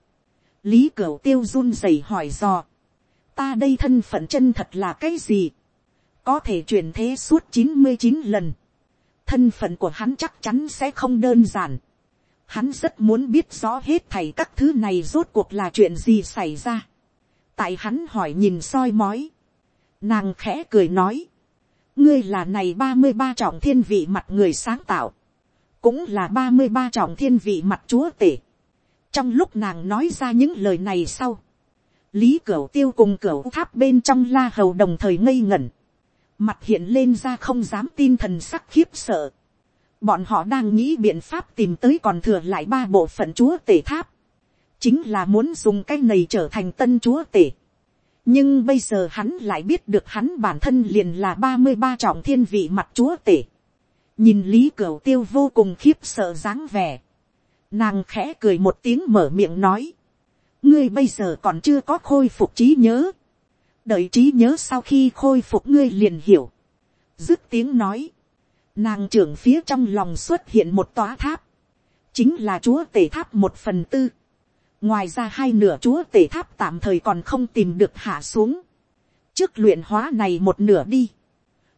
lý cửu tiêu run rẩy hỏi dò, ta đây thân phận chân thật là cái gì, có thể truyền thế suốt chín mươi chín lần, thân phận của hắn chắc chắn sẽ không đơn giản, Hắn rất muốn biết rõ hết thảy các thứ này rốt cuộc là chuyện gì xảy ra. Tại hắn hỏi nhìn soi mói. Nàng khẽ cười nói. Ngươi là này ba mươi ba trọng thiên vị mặt người sáng tạo. Cũng là ba mươi ba trọng thiên vị mặt chúa tể. Trong lúc nàng nói ra những lời này sau. Lý Cửu Tiêu cùng Cửu Tháp bên trong La Hầu đồng thời ngây ngẩn. mặt hiện lên ra không dám tin thần sắc khiếp sợ bọn họ đang nghĩ biện pháp tìm tới còn thừa lại ba bộ phận chúa tể tháp, chính là muốn dùng cái này trở thành tân chúa tể. nhưng bây giờ hắn lại biết được hắn bản thân liền là ba mươi ba trọng thiên vị mặt chúa tể. nhìn lý cửu tiêu vô cùng khiếp sợ dáng vẻ. nàng khẽ cười một tiếng mở miệng nói. ngươi bây giờ còn chưa có khôi phục trí nhớ đợi trí nhớ sau khi khôi phục ngươi liền hiểu, dứt tiếng nói, nàng trưởng phía trong lòng xuất hiện một tòa tháp, chính là chúa tể tháp một phần tư, ngoài ra hai nửa chúa tể tháp tạm thời còn không tìm được hạ xuống, trước luyện hóa này một nửa đi,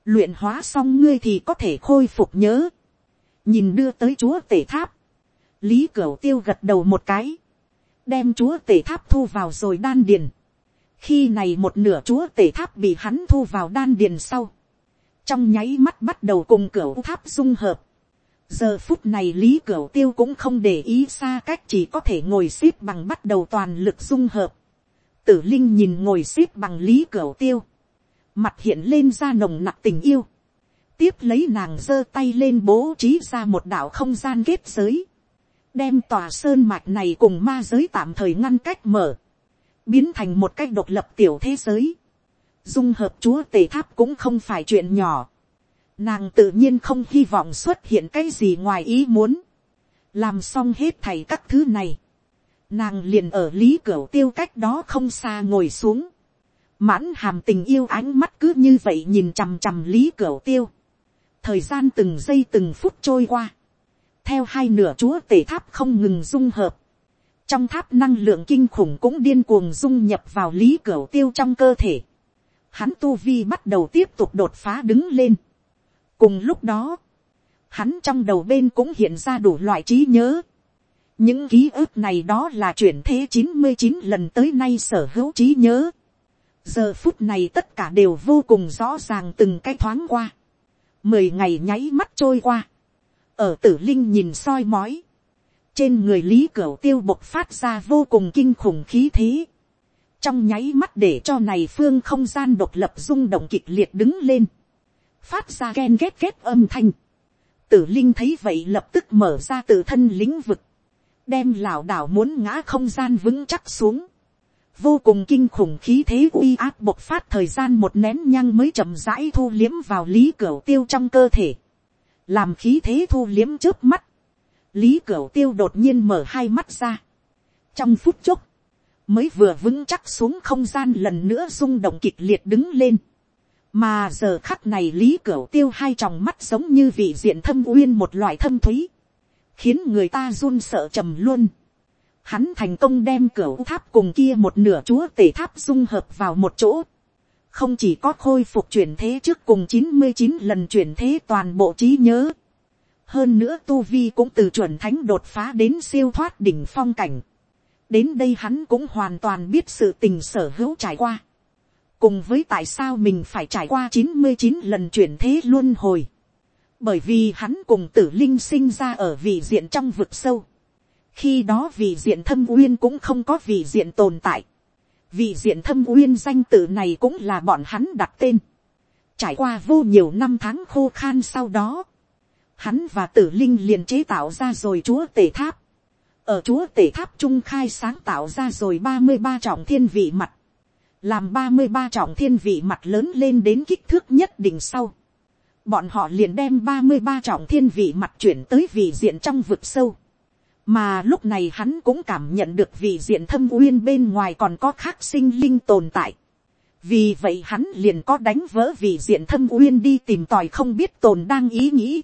luyện hóa xong ngươi thì có thể khôi phục nhớ, nhìn đưa tới chúa tể tháp, lý cửu tiêu gật đầu một cái, đem chúa tể tháp thu vào rồi đan điền, khi này một nửa chúa tể tháp bị hắn thu vào đan điền sau, trong nháy mắt bắt đầu cùng cửa tháp dung hợp. giờ phút này lý cửa tiêu cũng không để ý xa cách chỉ có thể ngồi x ế p bằng bắt đầu toàn lực dung hợp. tử linh nhìn ngồi x ế p bằng lý cửa tiêu, mặt hiện lên ra nồng nặc tình yêu. tiếp lấy nàng giơ tay lên bố trí ra một đạo không gian kết giới, đem tòa sơn mạch này cùng ma giới tạm thời ngăn cách mở biến thành một cách độc lập tiểu thế giới. Dung hợp chúa tể tháp cũng không phải chuyện nhỏ. Nàng tự nhiên không hy vọng xuất hiện cái gì ngoài ý muốn. Làm xong hết thầy các thứ này. Nàng liền ở lý cửa tiêu cách đó không xa ngồi xuống. Mãn hàm tình yêu ánh mắt cứ như vậy nhìn chằm chằm lý cửa tiêu. Thời gian từng giây từng phút trôi qua. Theo hai nửa chúa tể tháp không ngừng dung hợp trong tháp năng lượng kinh khủng cũng điên cuồng dung nhập vào lý cửa tiêu trong cơ thể. Hắn tu vi bắt đầu tiếp tục đột phá đứng lên. cùng lúc đó, hắn trong đầu bên cũng hiện ra đủ loại trí nhớ. những ký ức này đó là chuyển thế chín mươi chín lần tới nay sở hữu trí nhớ. giờ phút này tất cả đều vô cùng rõ ràng từng cái thoáng qua. mười ngày nháy mắt trôi qua. ở tử linh nhìn soi mói trên người lý cửu tiêu bộc phát ra vô cùng kinh khủng khí thế, trong nháy mắt để cho này phương không gian độc lập rung động kịch liệt đứng lên, phát ra ghen ghét ghét âm thanh, tử linh thấy vậy lập tức mở ra tự thân lĩnh vực, đem lảo đảo muốn ngã không gian vững chắc xuống, vô cùng kinh khủng khí thế uy áp bộc phát thời gian một nén nhăng mới chậm rãi thu liếm vào lý cửa tiêu trong cơ thể, làm khí thế thu liếm trước mắt, lý cửa tiêu đột nhiên mở hai mắt ra. trong phút chốc, mới vừa vững chắc xuống không gian lần nữa rung động kịch liệt đứng lên. mà giờ khắc này lý cửu tiêu hai tròng mắt giống như vị diện thâm uyên một loại thâm thúy, khiến người ta run sợ trầm luôn. Hắn thành công đem cửu tháp cùng kia một nửa chúa tể tháp dung hợp vào một chỗ. Không chỉ có khôi phục chuyển thế trước cùng chín mươi chín lần chuyển thế toàn bộ trí nhớ hơn nữa tu vi cũng từ chuẩn thánh đột phá đến siêu thoát đỉnh phong cảnh đến đây hắn cũng hoàn toàn biết sự tình sở hữu trải qua. cùng với tại sao mình phải trải qua chín mươi chín lần chuyển thế luôn hồi. bởi vì hắn cùng tử linh sinh ra ở vị diện trong vực sâu. khi đó vị diện thâm uyên cũng không có vị diện tồn tại. vị diện thâm uyên danh tự này cũng là bọn hắn đặt tên. trải qua vô nhiều năm tháng khô khan sau đó, hắn và tử linh liền chế tạo ra rồi chúa tể tháp ở chúa tể tháp trung khai sáng tạo ra rồi ba mươi ba trọng thiên vị mặt. làm ba mươi ba trọng thiên vị mặt lớn lên đến kích thước nhất định sau. bọn họ liền đem ba mươi ba trọng thiên vị mặt chuyển tới vị diện trong vực sâu. mà lúc này hắn cũng cảm nhận được vị diện thâm uyên bên ngoài còn có khác sinh linh tồn tại vì vậy hắn liền có đánh vỡ vị diện thâm uyên đi tìm tòi không biết tồn đang ý nghĩ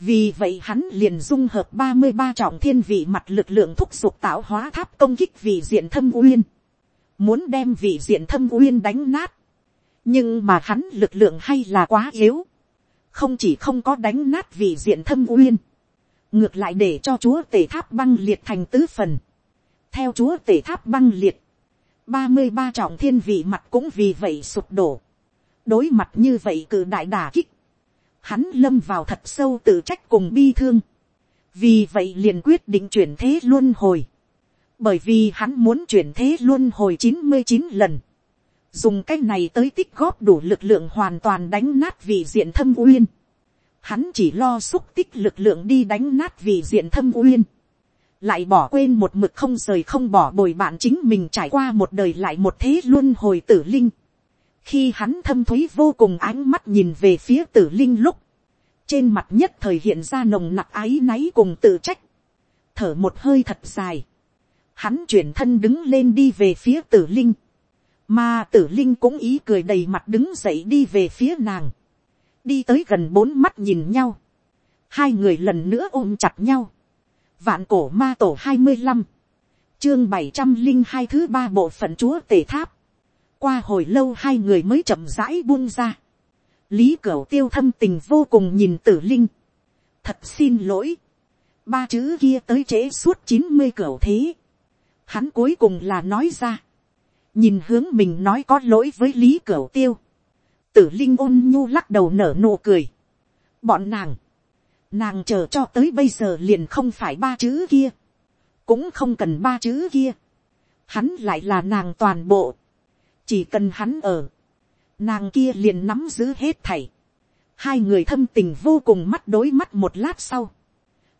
vì vậy hắn liền dung hợp ba mươi ba trọng thiên vị mặt lực lượng thúc giục tạo hóa tháp công kích vị diện thâm uyên, muốn đem vị diện thâm uyên đánh nát, nhưng mà hắn lực lượng hay là quá yếu, không chỉ không có đánh nát vị diện thâm uyên, ngược lại để cho chúa tể tháp băng liệt thành tứ phần, theo chúa tể tháp băng liệt, ba mươi ba trọng thiên vị mặt cũng vì vậy sụp đổ, đối mặt như vậy cử đại đà kích, hắn lâm vào thật sâu tự trách cùng bi thương. vì vậy liền quyết định chuyển thế luân hồi. bởi vì hắn muốn chuyển thế luân hồi chín mươi chín lần. dùng cách này tới tích góp đủ lực lượng hoàn toàn đánh nát vị diện thâm uyên. Hắn chỉ lo xúc tích lực lượng đi đánh nát vị diện thâm uyên. Lại bỏ quên một mực không rời không bỏ bồi bạn chính mình trải qua một đời lại một thế luôn hồi tử linh. Khi hắn thâm thúy vô cùng ánh mắt nhìn về phía tử linh lúc. Trên mặt nhất thời hiện ra nồng nặc ái náy cùng tự trách. Thở một hơi thật dài. Hắn chuyển thân đứng lên đi về phía tử linh mà tử linh cũng ý cười đầy mặt đứng dậy đi về phía nàng. Đi tới gần bốn mắt nhìn nhau. Hai người lần nữa ôm chặt nhau. Vạn cổ ma tổ hai mươi năm, Chương bảy trăm linh hai thứ ba bộ phận chúa tể tháp. Qua hồi lâu hai người mới chậm rãi buông ra. Lý Cửu tiêu thâm tình vô cùng nhìn tử linh. Thật xin lỗi. Ba chữ kia tới trễ suốt chín mươi cửu thế. Hắn cuối cùng là nói ra nhìn hướng mình nói có lỗi với lý cửu tiêu, tử linh ôn nhu lắc đầu nở nụ cười, bọn nàng, nàng chờ cho tới bây giờ liền không phải ba chữ kia, cũng không cần ba chữ kia, hắn lại là nàng toàn bộ, chỉ cần hắn ở, nàng kia liền nắm giữ hết thảy, hai người thâm tình vô cùng mắt đối mắt một lát sau,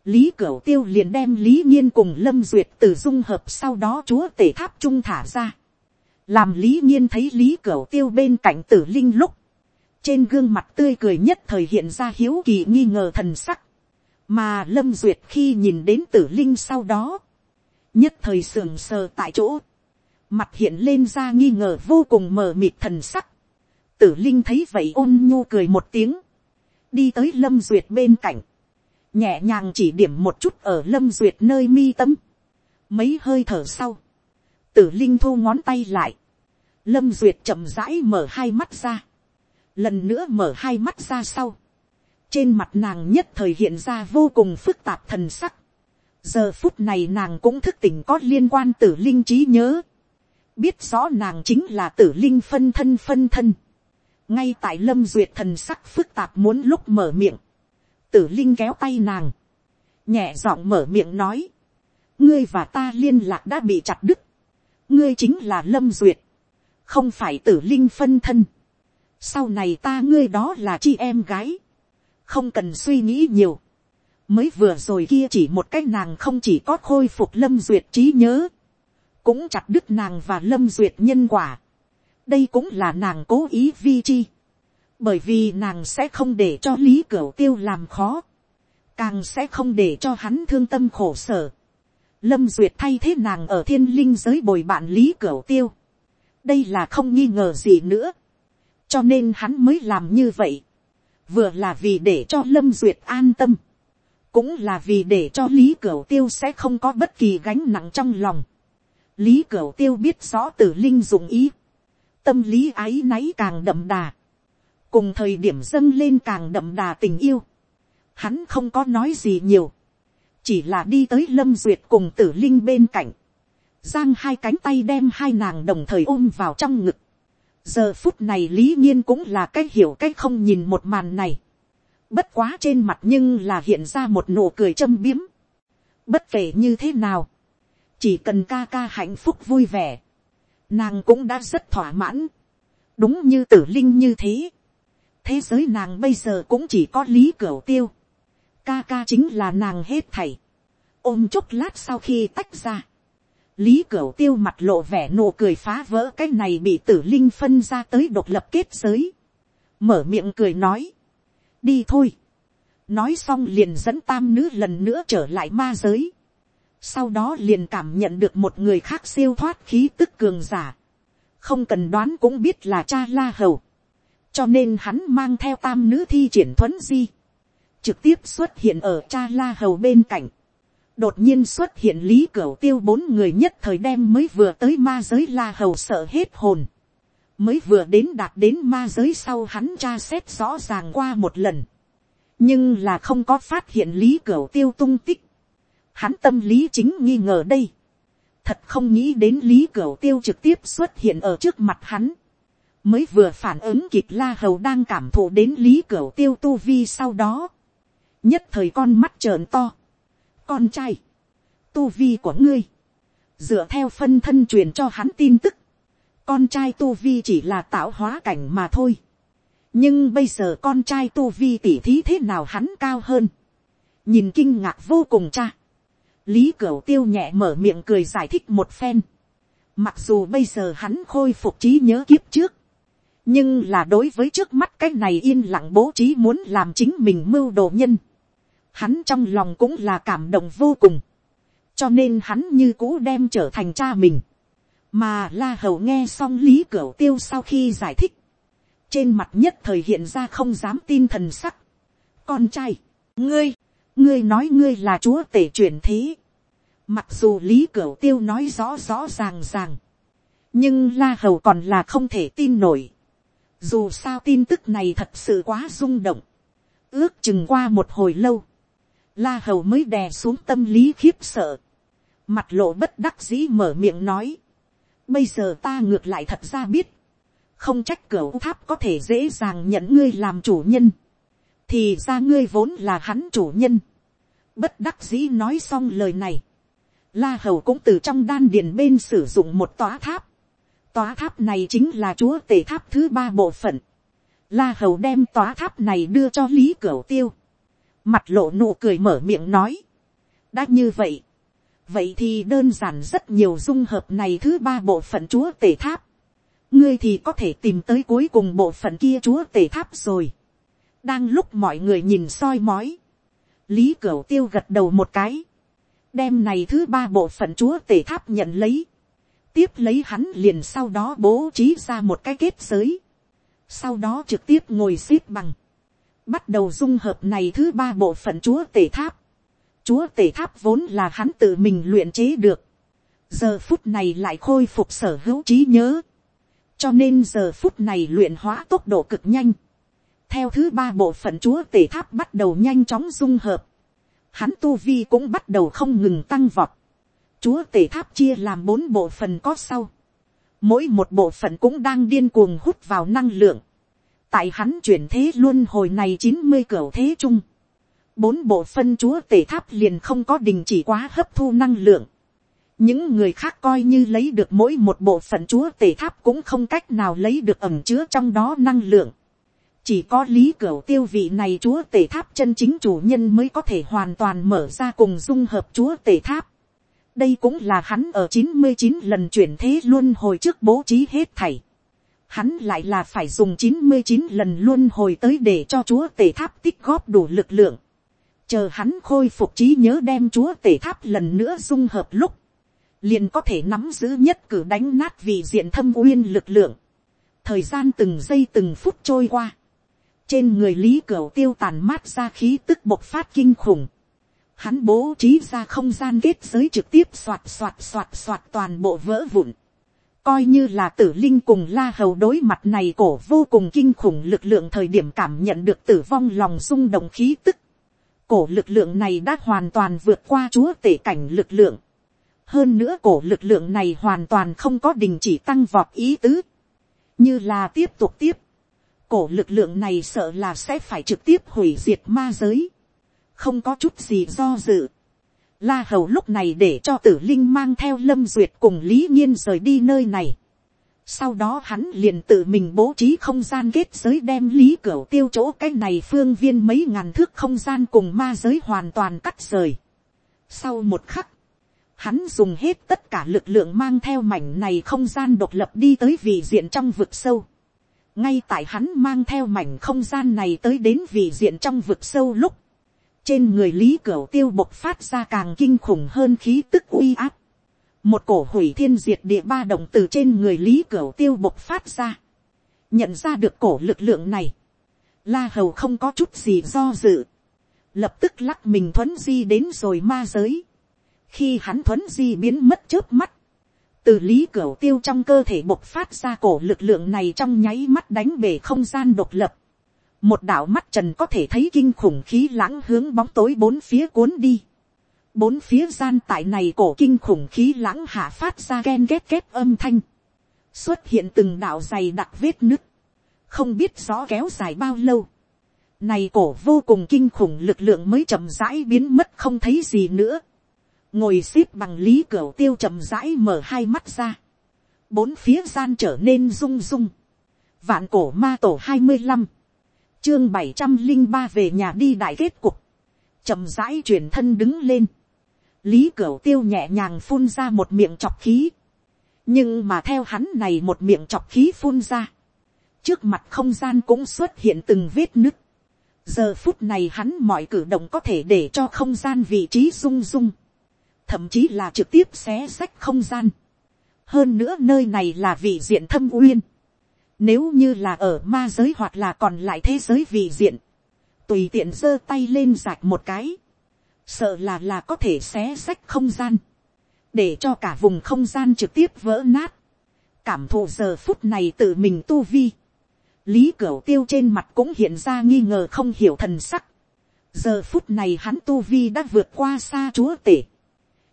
lý cửu tiêu liền đem lý nhiên cùng lâm duyệt từ dung hợp sau đó chúa tể tháp trung thả ra, làm lý nhiên thấy lý cửu tiêu bên cạnh tử linh lúc, trên gương mặt tươi cười nhất thời hiện ra hiếu kỳ nghi ngờ thần sắc, mà lâm duyệt khi nhìn đến tử linh sau đó, nhất thời sườn sờ tại chỗ, mặt hiện lên ra nghi ngờ vô cùng mờ mịt thần sắc, tử linh thấy vậy ôn nhu cười một tiếng, đi tới lâm duyệt bên cạnh, nhẹ nhàng chỉ điểm một chút ở lâm duyệt nơi mi tâm, mấy hơi thở sau, tử linh thu ngón tay lại, lâm duyệt chậm rãi mở hai mắt ra, lần nữa mở hai mắt ra sau, trên mặt nàng nhất thời hiện ra vô cùng phức tạp thần sắc, giờ phút này nàng cũng thức tỉnh có liên quan tử linh trí nhớ, biết rõ nàng chính là tử linh phân thân phân thân, ngay tại lâm duyệt thần sắc phức tạp muốn lúc mở miệng, tử linh kéo tay nàng, nhẹ giọng mở miệng nói, ngươi và ta liên lạc đã bị chặt đứt, ngươi chính là lâm duyệt, không phải tử linh phân thân. sau này ta ngươi đó là chi em gái, không cần suy nghĩ nhiều. mới vừa rồi kia chỉ một cái nàng không chỉ có khôi phục lâm duyệt trí nhớ, cũng chặt đứt nàng và lâm duyệt nhân quả. đây cũng là nàng cố ý vi chi, bởi vì nàng sẽ không để cho lý cửu tiêu làm khó, càng sẽ không để cho hắn thương tâm khổ sở lâm duyệt thay thế nàng ở thiên linh giới bồi bạn lý cửu tiêu. đây là không nghi ngờ gì nữa. cho nên hắn mới làm như vậy. vừa là vì để cho lâm duyệt an tâm. cũng là vì để cho lý cửu tiêu sẽ không có bất kỳ gánh nặng trong lòng lý cửu tiêu biết rõ tử linh dụng ý. tâm lý ái náy càng đậm đà. cùng thời điểm dâng lên càng đậm đà tình yêu. hắn không có nói gì nhiều chỉ là đi tới lâm duyệt cùng tử linh bên cạnh, giang hai cánh tay đem hai nàng đồng thời ôm vào trong ngực. giờ phút này lý nhiên cũng là cái hiểu cái không nhìn một màn này. bất quá trên mặt nhưng là hiện ra một nụ cười châm biếm. bất kể như thế nào, chỉ cần ca ca hạnh phúc vui vẻ, nàng cũng đã rất thỏa mãn. đúng như tử linh như thế. thế giới nàng bây giờ cũng chỉ có lý cửa tiêu ca ca chính là nàng hết thảy. ôm chốc lát sau khi tách ra. lý cửu tiêu mặt lộ vẻ nụ cười phá vỡ cái này bị tử linh phân ra tới độc lập kết giới. mở miệng cười nói. đi thôi. nói xong liền dẫn tam nữ lần nữa trở lại ma giới sau đó liền cảm nhận được một người khác siêu thoát khí tức cường giả. không cần đoán cũng biết là cha la hầu. cho nên hắn mang theo tam nữ thi triển thuấn di trực tiếp xuất hiện ở cha la hầu bên cạnh. đột nhiên xuất hiện lý cửu tiêu bốn người nhất thời đem mới vừa tới ma giới la hầu sợ hết hồn. mới vừa đến đạt đến ma giới sau hắn tra xét rõ ràng qua một lần. nhưng là không có phát hiện lý cửu tiêu tung tích hắn tâm lý chính nghi ngờ đây. thật không nghĩ đến lý cửu tiêu trực tiếp xuất hiện ở trước mặt hắn mới vừa phản ứng kịp la hầu đang cảm thụ đến lý cửu tiêu tu vi sau đó, nhất thời con mắt trợn to. con trai, tu vi của ngươi, dựa theo phân thân truyền cho hắn tin tức, con trai tu vi chỉ là tạo hóa cảnh mà thôi. nhưng bây giờ con trai tu vi tỉ thí thế nào hắn cao hơn. nhìn kinh ngạc vô cùng cha lý cửu tiêu nhẹ mở miệng cười giải thích một phen. mặc dù bây giờ hắn khôi phục trí nhớ kiếp trước. nhưng là đối với trước mắt cái này yên lặng bố trí muốn làm chính mình mưu đồ nhân. hắn trong lòng cũng là cảm động vô cùng. cho nên hắn như cũ đem trở thành cha mình mà la hầu nghe xong lý cửu tiêu sau khi giải thích, trên mặt nhất thời hiện ra không dám tin thần sắc. con trai, ngươi, ngươi nói ngươi là chúa tể truyền thế. mặc dù lý cửu tiêu nói rõ rõ ràng ràng, nhưng la hầu còn là không thể tin nổi. dù sao tin tức này thật sự quá rung động, ước chừng qua một hồi lâu, la hầu mới đè xuống tâm lý khiếp sợ, mặt lộ bất đắc dĩ mở miệng nói, Bây giờ ta ngược lại thật ra biết. Không trách cửa tháp có thể dễ dàng nhận ngươi làm chủ nhân. Thì ra ngươi vốn là hắn chủ nhân. Bất đắc dĩ nói xong lời này. La hầu cũng từ trong đan điền bên sử dụng một tòa tháp. Tòa tháp này chính là chúa tể tháp thứ ba bộ phận. La hầu đem tòa tháp này đưa cho Lý Cửu Tiêu. Mặt lộ nụ cười mở miệng nói. Đã như vậy vậy thì đơn giản rất nhiều dung hợp này thứ ba bộ phận chúa tể tháp, ngươi thì có thể tìm tới cuối cùng bộ phận kia chúa tể tháp rồi đang lúc mọi người nhìn soi mói, lý cửu tiêu gật đầu một cái, đem này thứ ba bộ phận chúa tể tháp nhận lấy, tiếp lấy hắn liền sau đó bố trí ra một cái kết giới, sau đó trực tiếp ngồi x ế p bằng, bắt đầu dung hợp này thứ ba bộ phận chúa tể tháp, Chúa tể tháp vốn là hắn tự mình luyện chế được. Giờ phút này lại khôi phục sở hữu trí nhớ. Cho nên giờ phút này luyện hóa tốc độ cực nhanh. Theo thứ ba bộ phận chúa tể tháp bắt đầu nhanh chóng dung hợp. Hắn tu vi cũng bắt đầu không ngừng tăng vọt. Chúa tể tháp chia làm bốn bộ phận có sau. Mỗi một bộ phận cũng đang điên cuồng hút vào năng lượng. Tại hắn chuyển thế luôn hồi này chín mươi cửa thế chung bốn bộ phân chúa tể tháp liền không có đình chỉ quá hấp thu năng lượng. những người khác coi như lấy được mỗi một bộ phận chúa tể tháp cũng không cách nào lấy được ẩm chứa trong đó năng lượng chỉ có lý cửa tiêu vị này chúa tể tháp chân chính chủ nhân mới có thể hoàn toàn mở ra cùng dung hợp chúa tể tháp. đây cũng là hắn ở chín mươi chín lần chuyển thế luôn hồi trước bố trí hết thảy. Hắn lại là phải dùng chín mươi chín lần luôn hồi tới để cho chúa tể tháp tích góp đủ lực lượng chờ hắn khôi phục trí nhớ đem chúa tể tháp lần nữa dung hợp lúc, liền có thể nắm giữ nhất cử đánh nát vì diện thâm uyên lực lượng. thời gian từng giây từng phút trôi qua, trên người lý cửu tiêu tàn mát ra khí tức bộc phát kinh khủng. Hắn bố trí ra không gian kết giới trực tiếp soạt soạt soạt soạt toàn bộ vỡ vụn. Coi như là tử linh cùng la hầu đối mặt này cổ vô cùng kinh khủng lực lượng thời điểm cảm nhận được tử vong lòng rung động khí tức cổ lực lượng này đã hoàn toàn vượt qua chúa tể cảnh lực lượng. hơn nữa cổ lực lượng này hoàn toàn không có đình chỉ tăng vọt ý tứ. như là tiếp tục tiếp cổ lực lượng này sợ là sẽ phải trực tiếp hủy diệt ma giới. không có chút gì do dự. La hầu lúc này để cho tử linh mang theo lâm duyệt cùng lý nhiên rời đi nơi này sau đó hắn liền tự mình bố trí không gian kết giới đem lý cửa tiêu chỗ cái này phương viên mấy ngàn thước không gian cùng ma giới hoàn toàn cắt rời. Sau một khắc, hắn dùng hết tất cả lực lượng mang theo mảnh này không gian độc lập đi tới vị diện trong vực sâu ngay tại hắn mang theo mảnh không gian này tới đến vị diện trong vực sâu lúc, trên người lý cửa tiêu bộc phát ra càng kinh khủng hơn khí tức uy áp một cổ hủy thiên diệt địa ba động từ trên người lý cửa tiêu bộc phát ra. nhận ra được cổ lực lượng này. la hầu không có chút gì do dự. lập tức lắc mình thuấn di đến rồi ma giới. khi hắn thuấn di biến mất trước mắt từ lý cửu tiêu trong cơ thể bộc phát ra cổ lực lượng này trong nháy mắt đánh về không gian độc lập. một đạo mắt trần có thể thấy kinh khủng khí lãng hướng bóng tối bốn phía cuốn đi. Bốn phía gian tại này cổ kinh khủng khí lãng hạ phát ra ghen ghét ghét âm thanh, xuất hiện từng đạo dày đặc vết nứt, không biết rõ kéo dài bao lâu, này cổ vô cùng kinh khủng lực lượng mới chậm rãi biến mất không thấy gì nữa, ngồi x ế p bằng lý cửa tiêu chậm rãi mở hai mắt ra, bốn phía gian trở nên rung rung, vạn cổ ma tổ hai mươi năm, chương bảy trăm linh ba về nhà đi đại kết cục, chậm rãi chuyển thân đứng lên, lý cửa tiêu nhẹ nhàng phun ra một miệng chọc khí, nhưng mà theo hắn này một miệng chọc khí phun ra, trước mặt không gian cũng xuất hiện từng vết nứt, giờ phút này hắn mọi cử động có thể để cho không gian vị trí rung rung, thậm chí là trực tiếp xé sách không gian. hơn nữa nơi này là vị diện thâm uyên. nếu như là ở ma giới hoặc là còn lại thế giới vị diện, tùy tiện giơ tay lên rạch một cái, sợ là là có thể xé sách không gian, để cho cả vùng không gian trực tiếp vỡ nát, cảm thụ giờ phút này tự mình tu vi, lý cửu tiêu trên mặt cũng hiện ra nghi ngờ không hiểu thần sắc, giờ phút này hắn tu vi đã vượt qua xa chúa tể,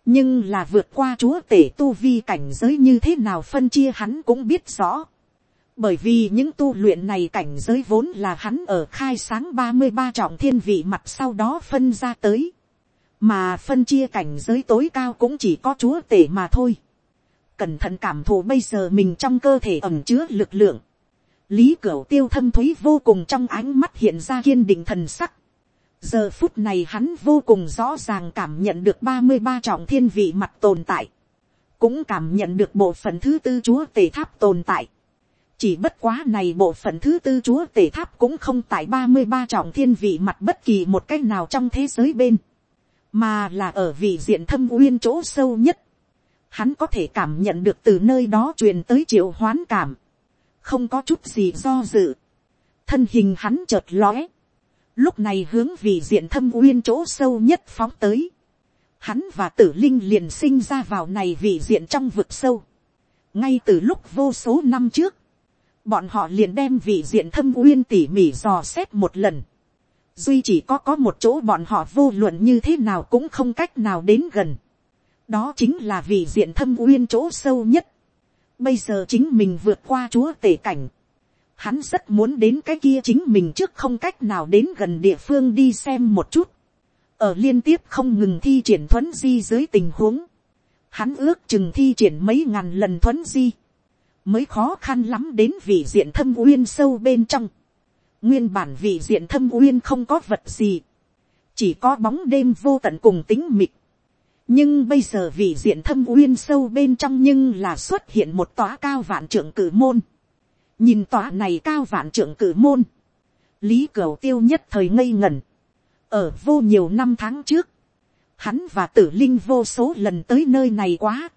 nhưng là vượt qua chúa tể tu vi cảnh giới như thế nào phân chia hắn cũng biết rõ. bởi vì những tu luyện này cảnh giới vốn là hắn ở khai sáng ba mươi ba trọng thiên vị mặt sau đó phân ra tới. mà phân chia cảnh giới tối cao cũng chỉ có chúa tể mà thôi. cẩn thận cảm thụ bây giờ mình trong cơ thể ẩm chứa lực lượng. lý cửu tiêu thâm thúy vô cùng trong ánh mắt hiện ra kiên định thần sắc giờ phút này hắn vô cùng rõ ràng cảm nhận được ba mươi ba trọng thiên vị mặt tồn tại, cũng cảm nhận được bộ phận thứ tư chúa tể tháp tồn tại. chỉ bất quá này bộ phận thứ tư chúa tể tháp cũng không tại ba mươi ba trọng thiên vị mặt bất kỳ một cách nào trong thế giới bên, mà là ở vị diện thâm uyên chỗ sâu nhất. Hắn có thể cảm nhận được từ nơi đó truyền tới triệu hoán cảm, không có chút gì do dự. thân hình hắn chợt lóe, lúc này hướng vì diện thâm uyên chỗ sâu nhất phóng tới, hắn và tử linh liền sinh ra vào này vì diện trong vực sâu, ngay từ lúc vô số năm trước, bọn họ liền đem vị diện thâm uyên tỉ mỉ dò xét một lần, duy chỉ có có một chỗ bọn họ vô luận như thế nào cũng không cách nào đến gần, đó chính là vị diện thâm uyên chỗ sâu nhất, bây giờ chính mình vượt qua chúa tể cảnh, Hắn rất muốn đến cái kia chính mình trước không cách nào đến gần địa phương đi xem một chút. Ở liên tiếp không ngừng thi triển thuấn di dưới tình huống. Hắn ước chừng thi triển mấy ngàn lần thuấn di. Mới khó khăn lắm đến vị diện thâm uyên sâu bên trong. Nguyên bản vị diện thâm uyên không có vật gì. Chỉ có bóng đêm vô tận cùng tính mịt. Nhưng bây giờ vị diện thâm uyên sâu bên trong nhưng là xuất hiện một tòa cao vạn trưởng cử môn nhìn tòa này cao vạn trưởng cử môn, lý cửu tiêu nhất thời ngây ngẩn, ở vô nhiều năm tháng trước, hắn và tử linh vô số lần tới nơi này quá,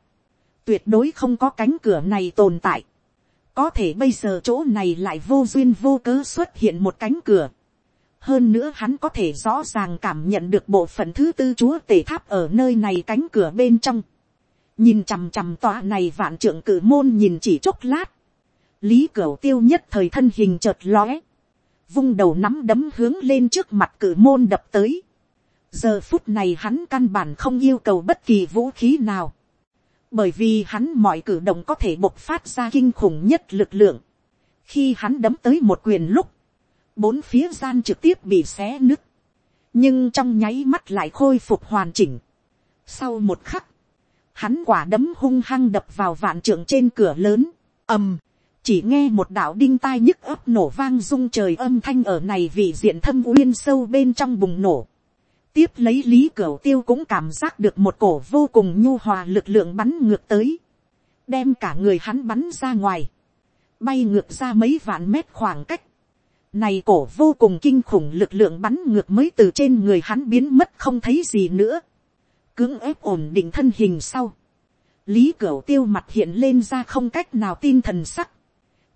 tuyệt đối không có cánh cửa này tồn tại, có thể bây giờ chỗ này lại vô duyên vô cớ xuất hiện một cánh cửa, hơn nữa hắn có thể rõ ràng cảm nhận được bộ phận thứ tư chúa tể tháp ở nơi này cánh cửa bên trong, nhìn chằm chằm tòa này vạn trưởng cử môn nhìn chỉ chốc lát, lý cửu tiêu nhất thời thân hình chợt lóe, vung đầu nắm đấm hướng lên trước mặt cử môn đập tới. giờ phút này hắn căn bản không yêu cầu bất kỳ vũ khí nào, bởi vì hắn mọi cử động có thể bộc phát ra kinh khủng nhất lực lượng. khi hắn đấm tới một quyền lúc, bốn phía gian trực tiếp bị xé nứt, nhưng trong nháy mắt lại khôi phục hoàn chỉnh. sau một khắc, hắn quả đấm hung hăng đập vào vạn trưởng trên cửa lớn, ầm, chỉ nghe một đạo đinh tai nhức ấp nổ vang rung trời âm thanh ở này vì diện thâm uyên sâu bên trong bùng nổ. tiếp lấy lý cửu tiêu cũng cảm giác được một cổ vô cùng nhu hòa lực lượng bắn ngược tới, đem cả người hắn bắn ra ngoài, bay ngược ra mấy vạn mét khoảng cách. Này cổ vô cùng kinh khủng lực lượng bắn ngược mới từ trên người hắn biến mất không thấy gì nữa. Cưỡng ép ổn định thân hình sau. Lý Cửu tiêu mặt hiện lên ra không cách nào tin thần sắc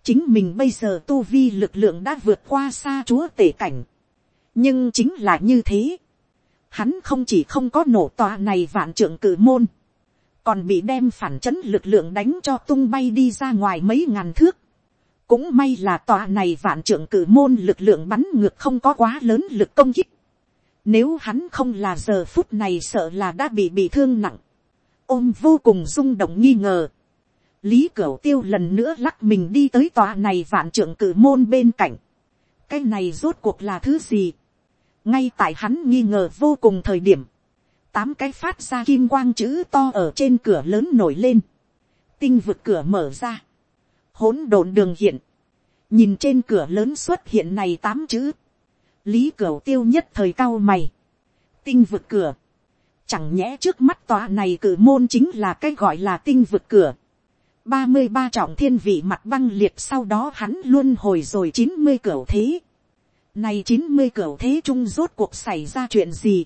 chính mình bây giờ tu vi lực lượng đã vượt qua xa chúa tể cảnh. nhưng chính là như thế. hắn không chỉ không có nổ tòa này vạn trưởng cử môn, còn bị đem phản chấn lực lượng đánh cho tung bay đi ra ngoài mấy ngàn thước. cũng may là tòa này vạn trưởng cử môn lực lượng bắn ngược không có quá lớn lực công kích. nếu hắn không là giờ phút này sợ là đã bị bị thương nặng. ôm vô cùng rung động nghi ngờ lý cửu tiêu lần nữa lắc mình đi tới tòa này vạn trưởng cử môn bên cạnh. cái này rốt cuộc là thứ gì. ngay tại hắn nghi ngờ vô cùng thời điểm, tám cái phát ra kim quang chữ to ở trên cửa lớn nổi lên. tinh vực cửa mở ra, hỗn độn đường hiện, nhìn trên cửa lớn xuất hiện này tám chữ, lý cửu tiêu nhất thời cao mày, tinh vực cửa, chẳng nhẽ trước mắt tòa này cử môn chính là cái gọi là tinh vực cửa, ba mươi ba trọng thiên vị mặt băng liệt sau đó hắn luôn hồi rồi chín mươi cửa thế, này chín mươi cửa thế trung rốt cuộc xảy ra chuyện gì,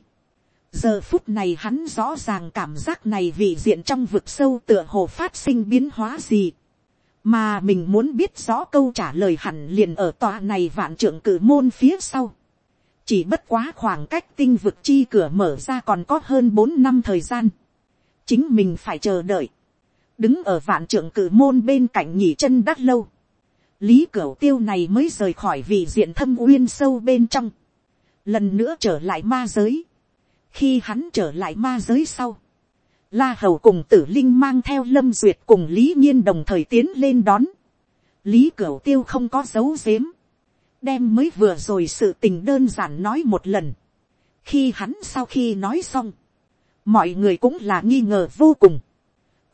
giờ phút này hắn rõ ràng cảm giác này vị diện trong vực sâu tựa hồ phát sinh biến hóa gì, mà mình muốn biết rõ câu trả lời hẳn liền ở tòa này vạn trưởng cử môn phía sau. Chỉ bất quá khoảng cách tinh vực chi cửa mở ra còn có hơn bốn năm thời gian, chính mình phải chờ đợi, đứng ở vạn trưởng cử môn bên cạnh nhỉ chân đắt lâu, lý cửu tiêu này mới rời khỏi vị diện thâm uyên sâu bên trong, lần nữa trở lại ma giới, khi hắn trở lại ma giới sau, la hầu cùng tử linh mang theo lâm duyệt cùng lý nhiên đồng thời tiến lên đón, lý cửu tiêu không có dấu dếm, đem mới vừa rồi sự tình đơn giản nói một lần. khi hắn sau khi nói xong, mọi người cũng là nghi ngờ vô cùng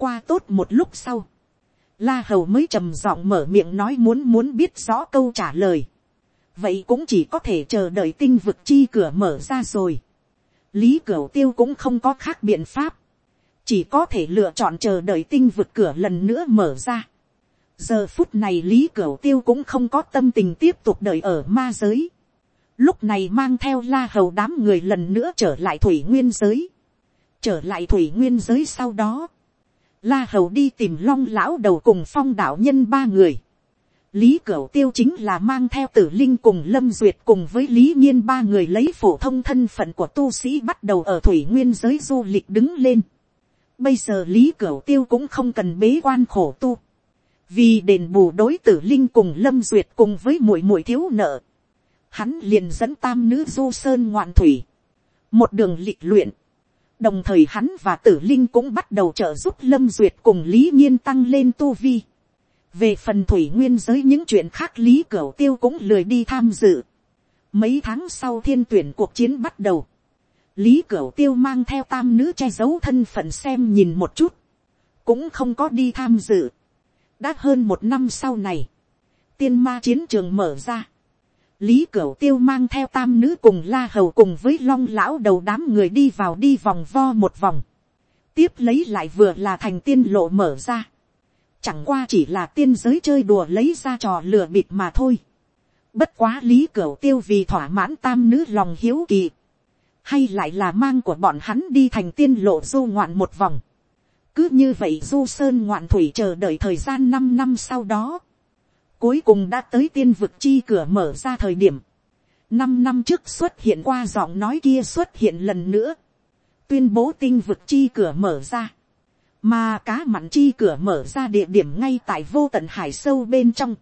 qua tốt một lúc sau, la hầu mới trầm giọng mở miệng nói muốn muốn biết rõ câu trả lời. vậy cũng chỉ có thể chờ đợi tinh vực chi cửa mở ra rồi. lý cửu tiêu cũng không có khác biện pháp, chỉ có thể lựa chọn chờ đợi tinh vực cửa lần nữa mở ra giờ phút này lý cửu tiêu cũng không có tâm tình tiếp tục đợi ở ma giới. lúc này mang theo la hầu đám người lần nữa trở lại thủy nguyên giới. trở lại thủy nguyên giới sau đó la hầu đi tìm long lão đầu cùng phong đạo nhân ba người. lý cửu tiêu chính là mang theo tử linh cùng lâm duyệt cùng với lý nhiên ba người lấy phổ thông thân phận của tu sĩ bắt đầu ở thủy nguyên giới du lịch đứng lên. bây giờ lý cửu tiêu cũng không cần bế quan khổ tu vì đền bù đối tử linh cùng lâm duyệt cùng với muội muội thiếu nợ, hắn liền dẫn tam nữ du sơn ngoạn thủy, một đường lịch luyện, đồng thời hắn và tử linh cũng bắt đầu trợ giúp lâm duyệt cùng lý nhiên tăng lên tu vi. về phần thủy nguyên giới những chuyện khác lý cửu tiêu cũng lười đi tham dự. mấy tháng sau thiên tuyển cuộc chiến bắt đầu, lý cửu tiêu mang theo tam nữ che giấu thân phận xem nhìn một chút, cũng không có đi tham dự đã hơn một năm sau này, tiên ma chiến trường mở ra, lý cửu tiêu mang theo tam nữ cùng la hầu cùng với long lão đầu đám người đi vào đi vòng vo một vòng, tiếp lấy lại vừa là thành tiên lộ mở ra, chẳng qua chỉ là tiên giới chơi đùa lấy ra trò lừa bịp mà thôi, bất quá lý cửu tiêu vì thỏa mãn tam nữ lòng hiếu kỳ, hay lại là mang của bọn hắn đi thành tiên lộ du ngoạn một vòng, cứ như vậy du sơn ngoạn thủy chờ đợi thời gian năm năm sau đó. Cuối cùng đã tới tiên vực chi cửa mở ra thời điểm. Năm năm trước xuất hiện qua giọng nói kia xuất hiện lần nữa. Tuyên bố tinh vực chi cửa mở ra. Mà cá mặn chi cửa mở ra địa điểm ngay tại vô tận hải sâu bên trong.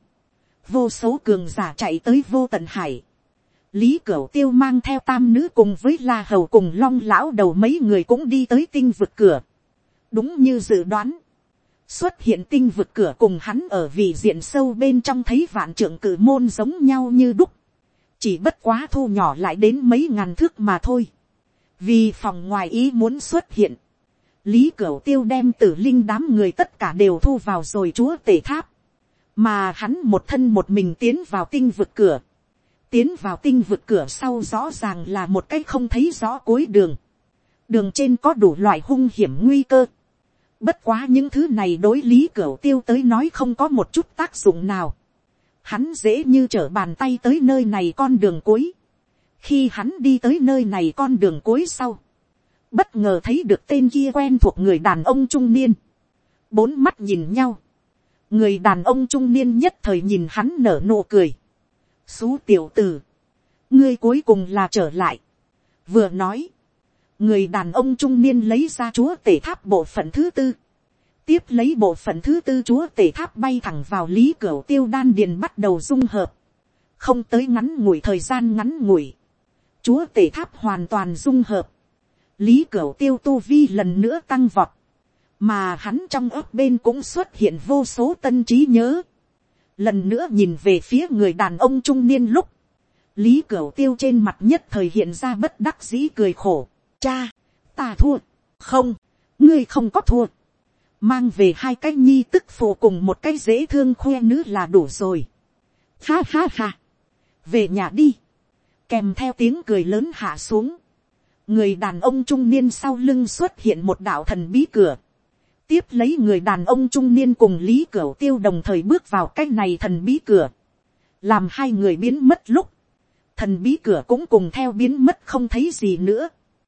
Vô số cường giả chạy tới vô tận hải. Lý Cửu Tiêu mang theo tam nữ cùng với La Hầu cùng Long Lão đầu mấy người cũng đi tới tinh vực cửa đúng như dự đoán, xuất hiện tinh vực cửa cùng hắn ở vị diện sâu bên trong thấy vạn trưởng cử môn giống nhau như đúc, chỉ bất quá thu nhỏ lại đến mấy ngàn thước mà thôi, vì phòng ngoài ý muốn xuất hiện, lý cửu tiêu đem tử linh đám người tất cả đều thu vào rồi chúa tể tháp, mà hắn một thân một mình tiến vào tinh vực cửa, tiến vào tinh vực cửa sau rõ ràng là một cái không thấy rõ cuối đường, đường trên có đủ loại hung hiểm nguy cơ, Bất quá những thứ này đối lý cửu tiêu tới nói không có một chút tác dụng nào. Hắn dễ như trở bàn tay tới nơi này con đường cuối. Khi hắn đi tới nơi này con đường cuối sau. Bất ngờ thấy được tên kia quen thuộc người đàn ông trung niên. Bốn mắt nhìn nhau. Người đàn ông trung niên nhất thời nhìn hắn nở nụ cười. Xú tiểu tử. Ngươi cuối cùng là trở lại. Vừa nói người đàn ông trung niên lấy ra chúa tể tháp bộ phận thứ tư, tiếp lấy bộ phận thứ tư chúa tể tháp bay thẳng vào lý cửa tiêu đan điền bắt đầu dung hợp, không tới ngắn ngủi thời gian ngắn ngủi, chúa tể tháp hoàn toàn dung hợp, lý cửa tiêu tu vi lần nữa tăng vọt, mà hắn trong ấp bên cũng xuất hiện vô số tân trí nhớ, lần nữa nhìn về phía người đàn ông trung niên lúc, lý cửa tiêu trên mặt nhất thời hiện ra bất đắc dĩ cười khổ, cha, ta thua, không, ngươi không có thua, mang về hai cái nhi tức phụ cùng một cái dễ thương khoe nữ là đủ rồi. Ha ha ha, về nhà đi, kèm theo tiếng cười lớn hạ xuống, người đàn ông trung niên sau lưng xuất hiện một đạo thần bí cửa, tiếp lấy người đàn ông trung niên cùng lý cửa tiêu đồng thời bước vào cái này thần bí cửa, làm hai người biến mất lúc, thần bí cửa cũng cùng theo biến mất không thấy gì nữa,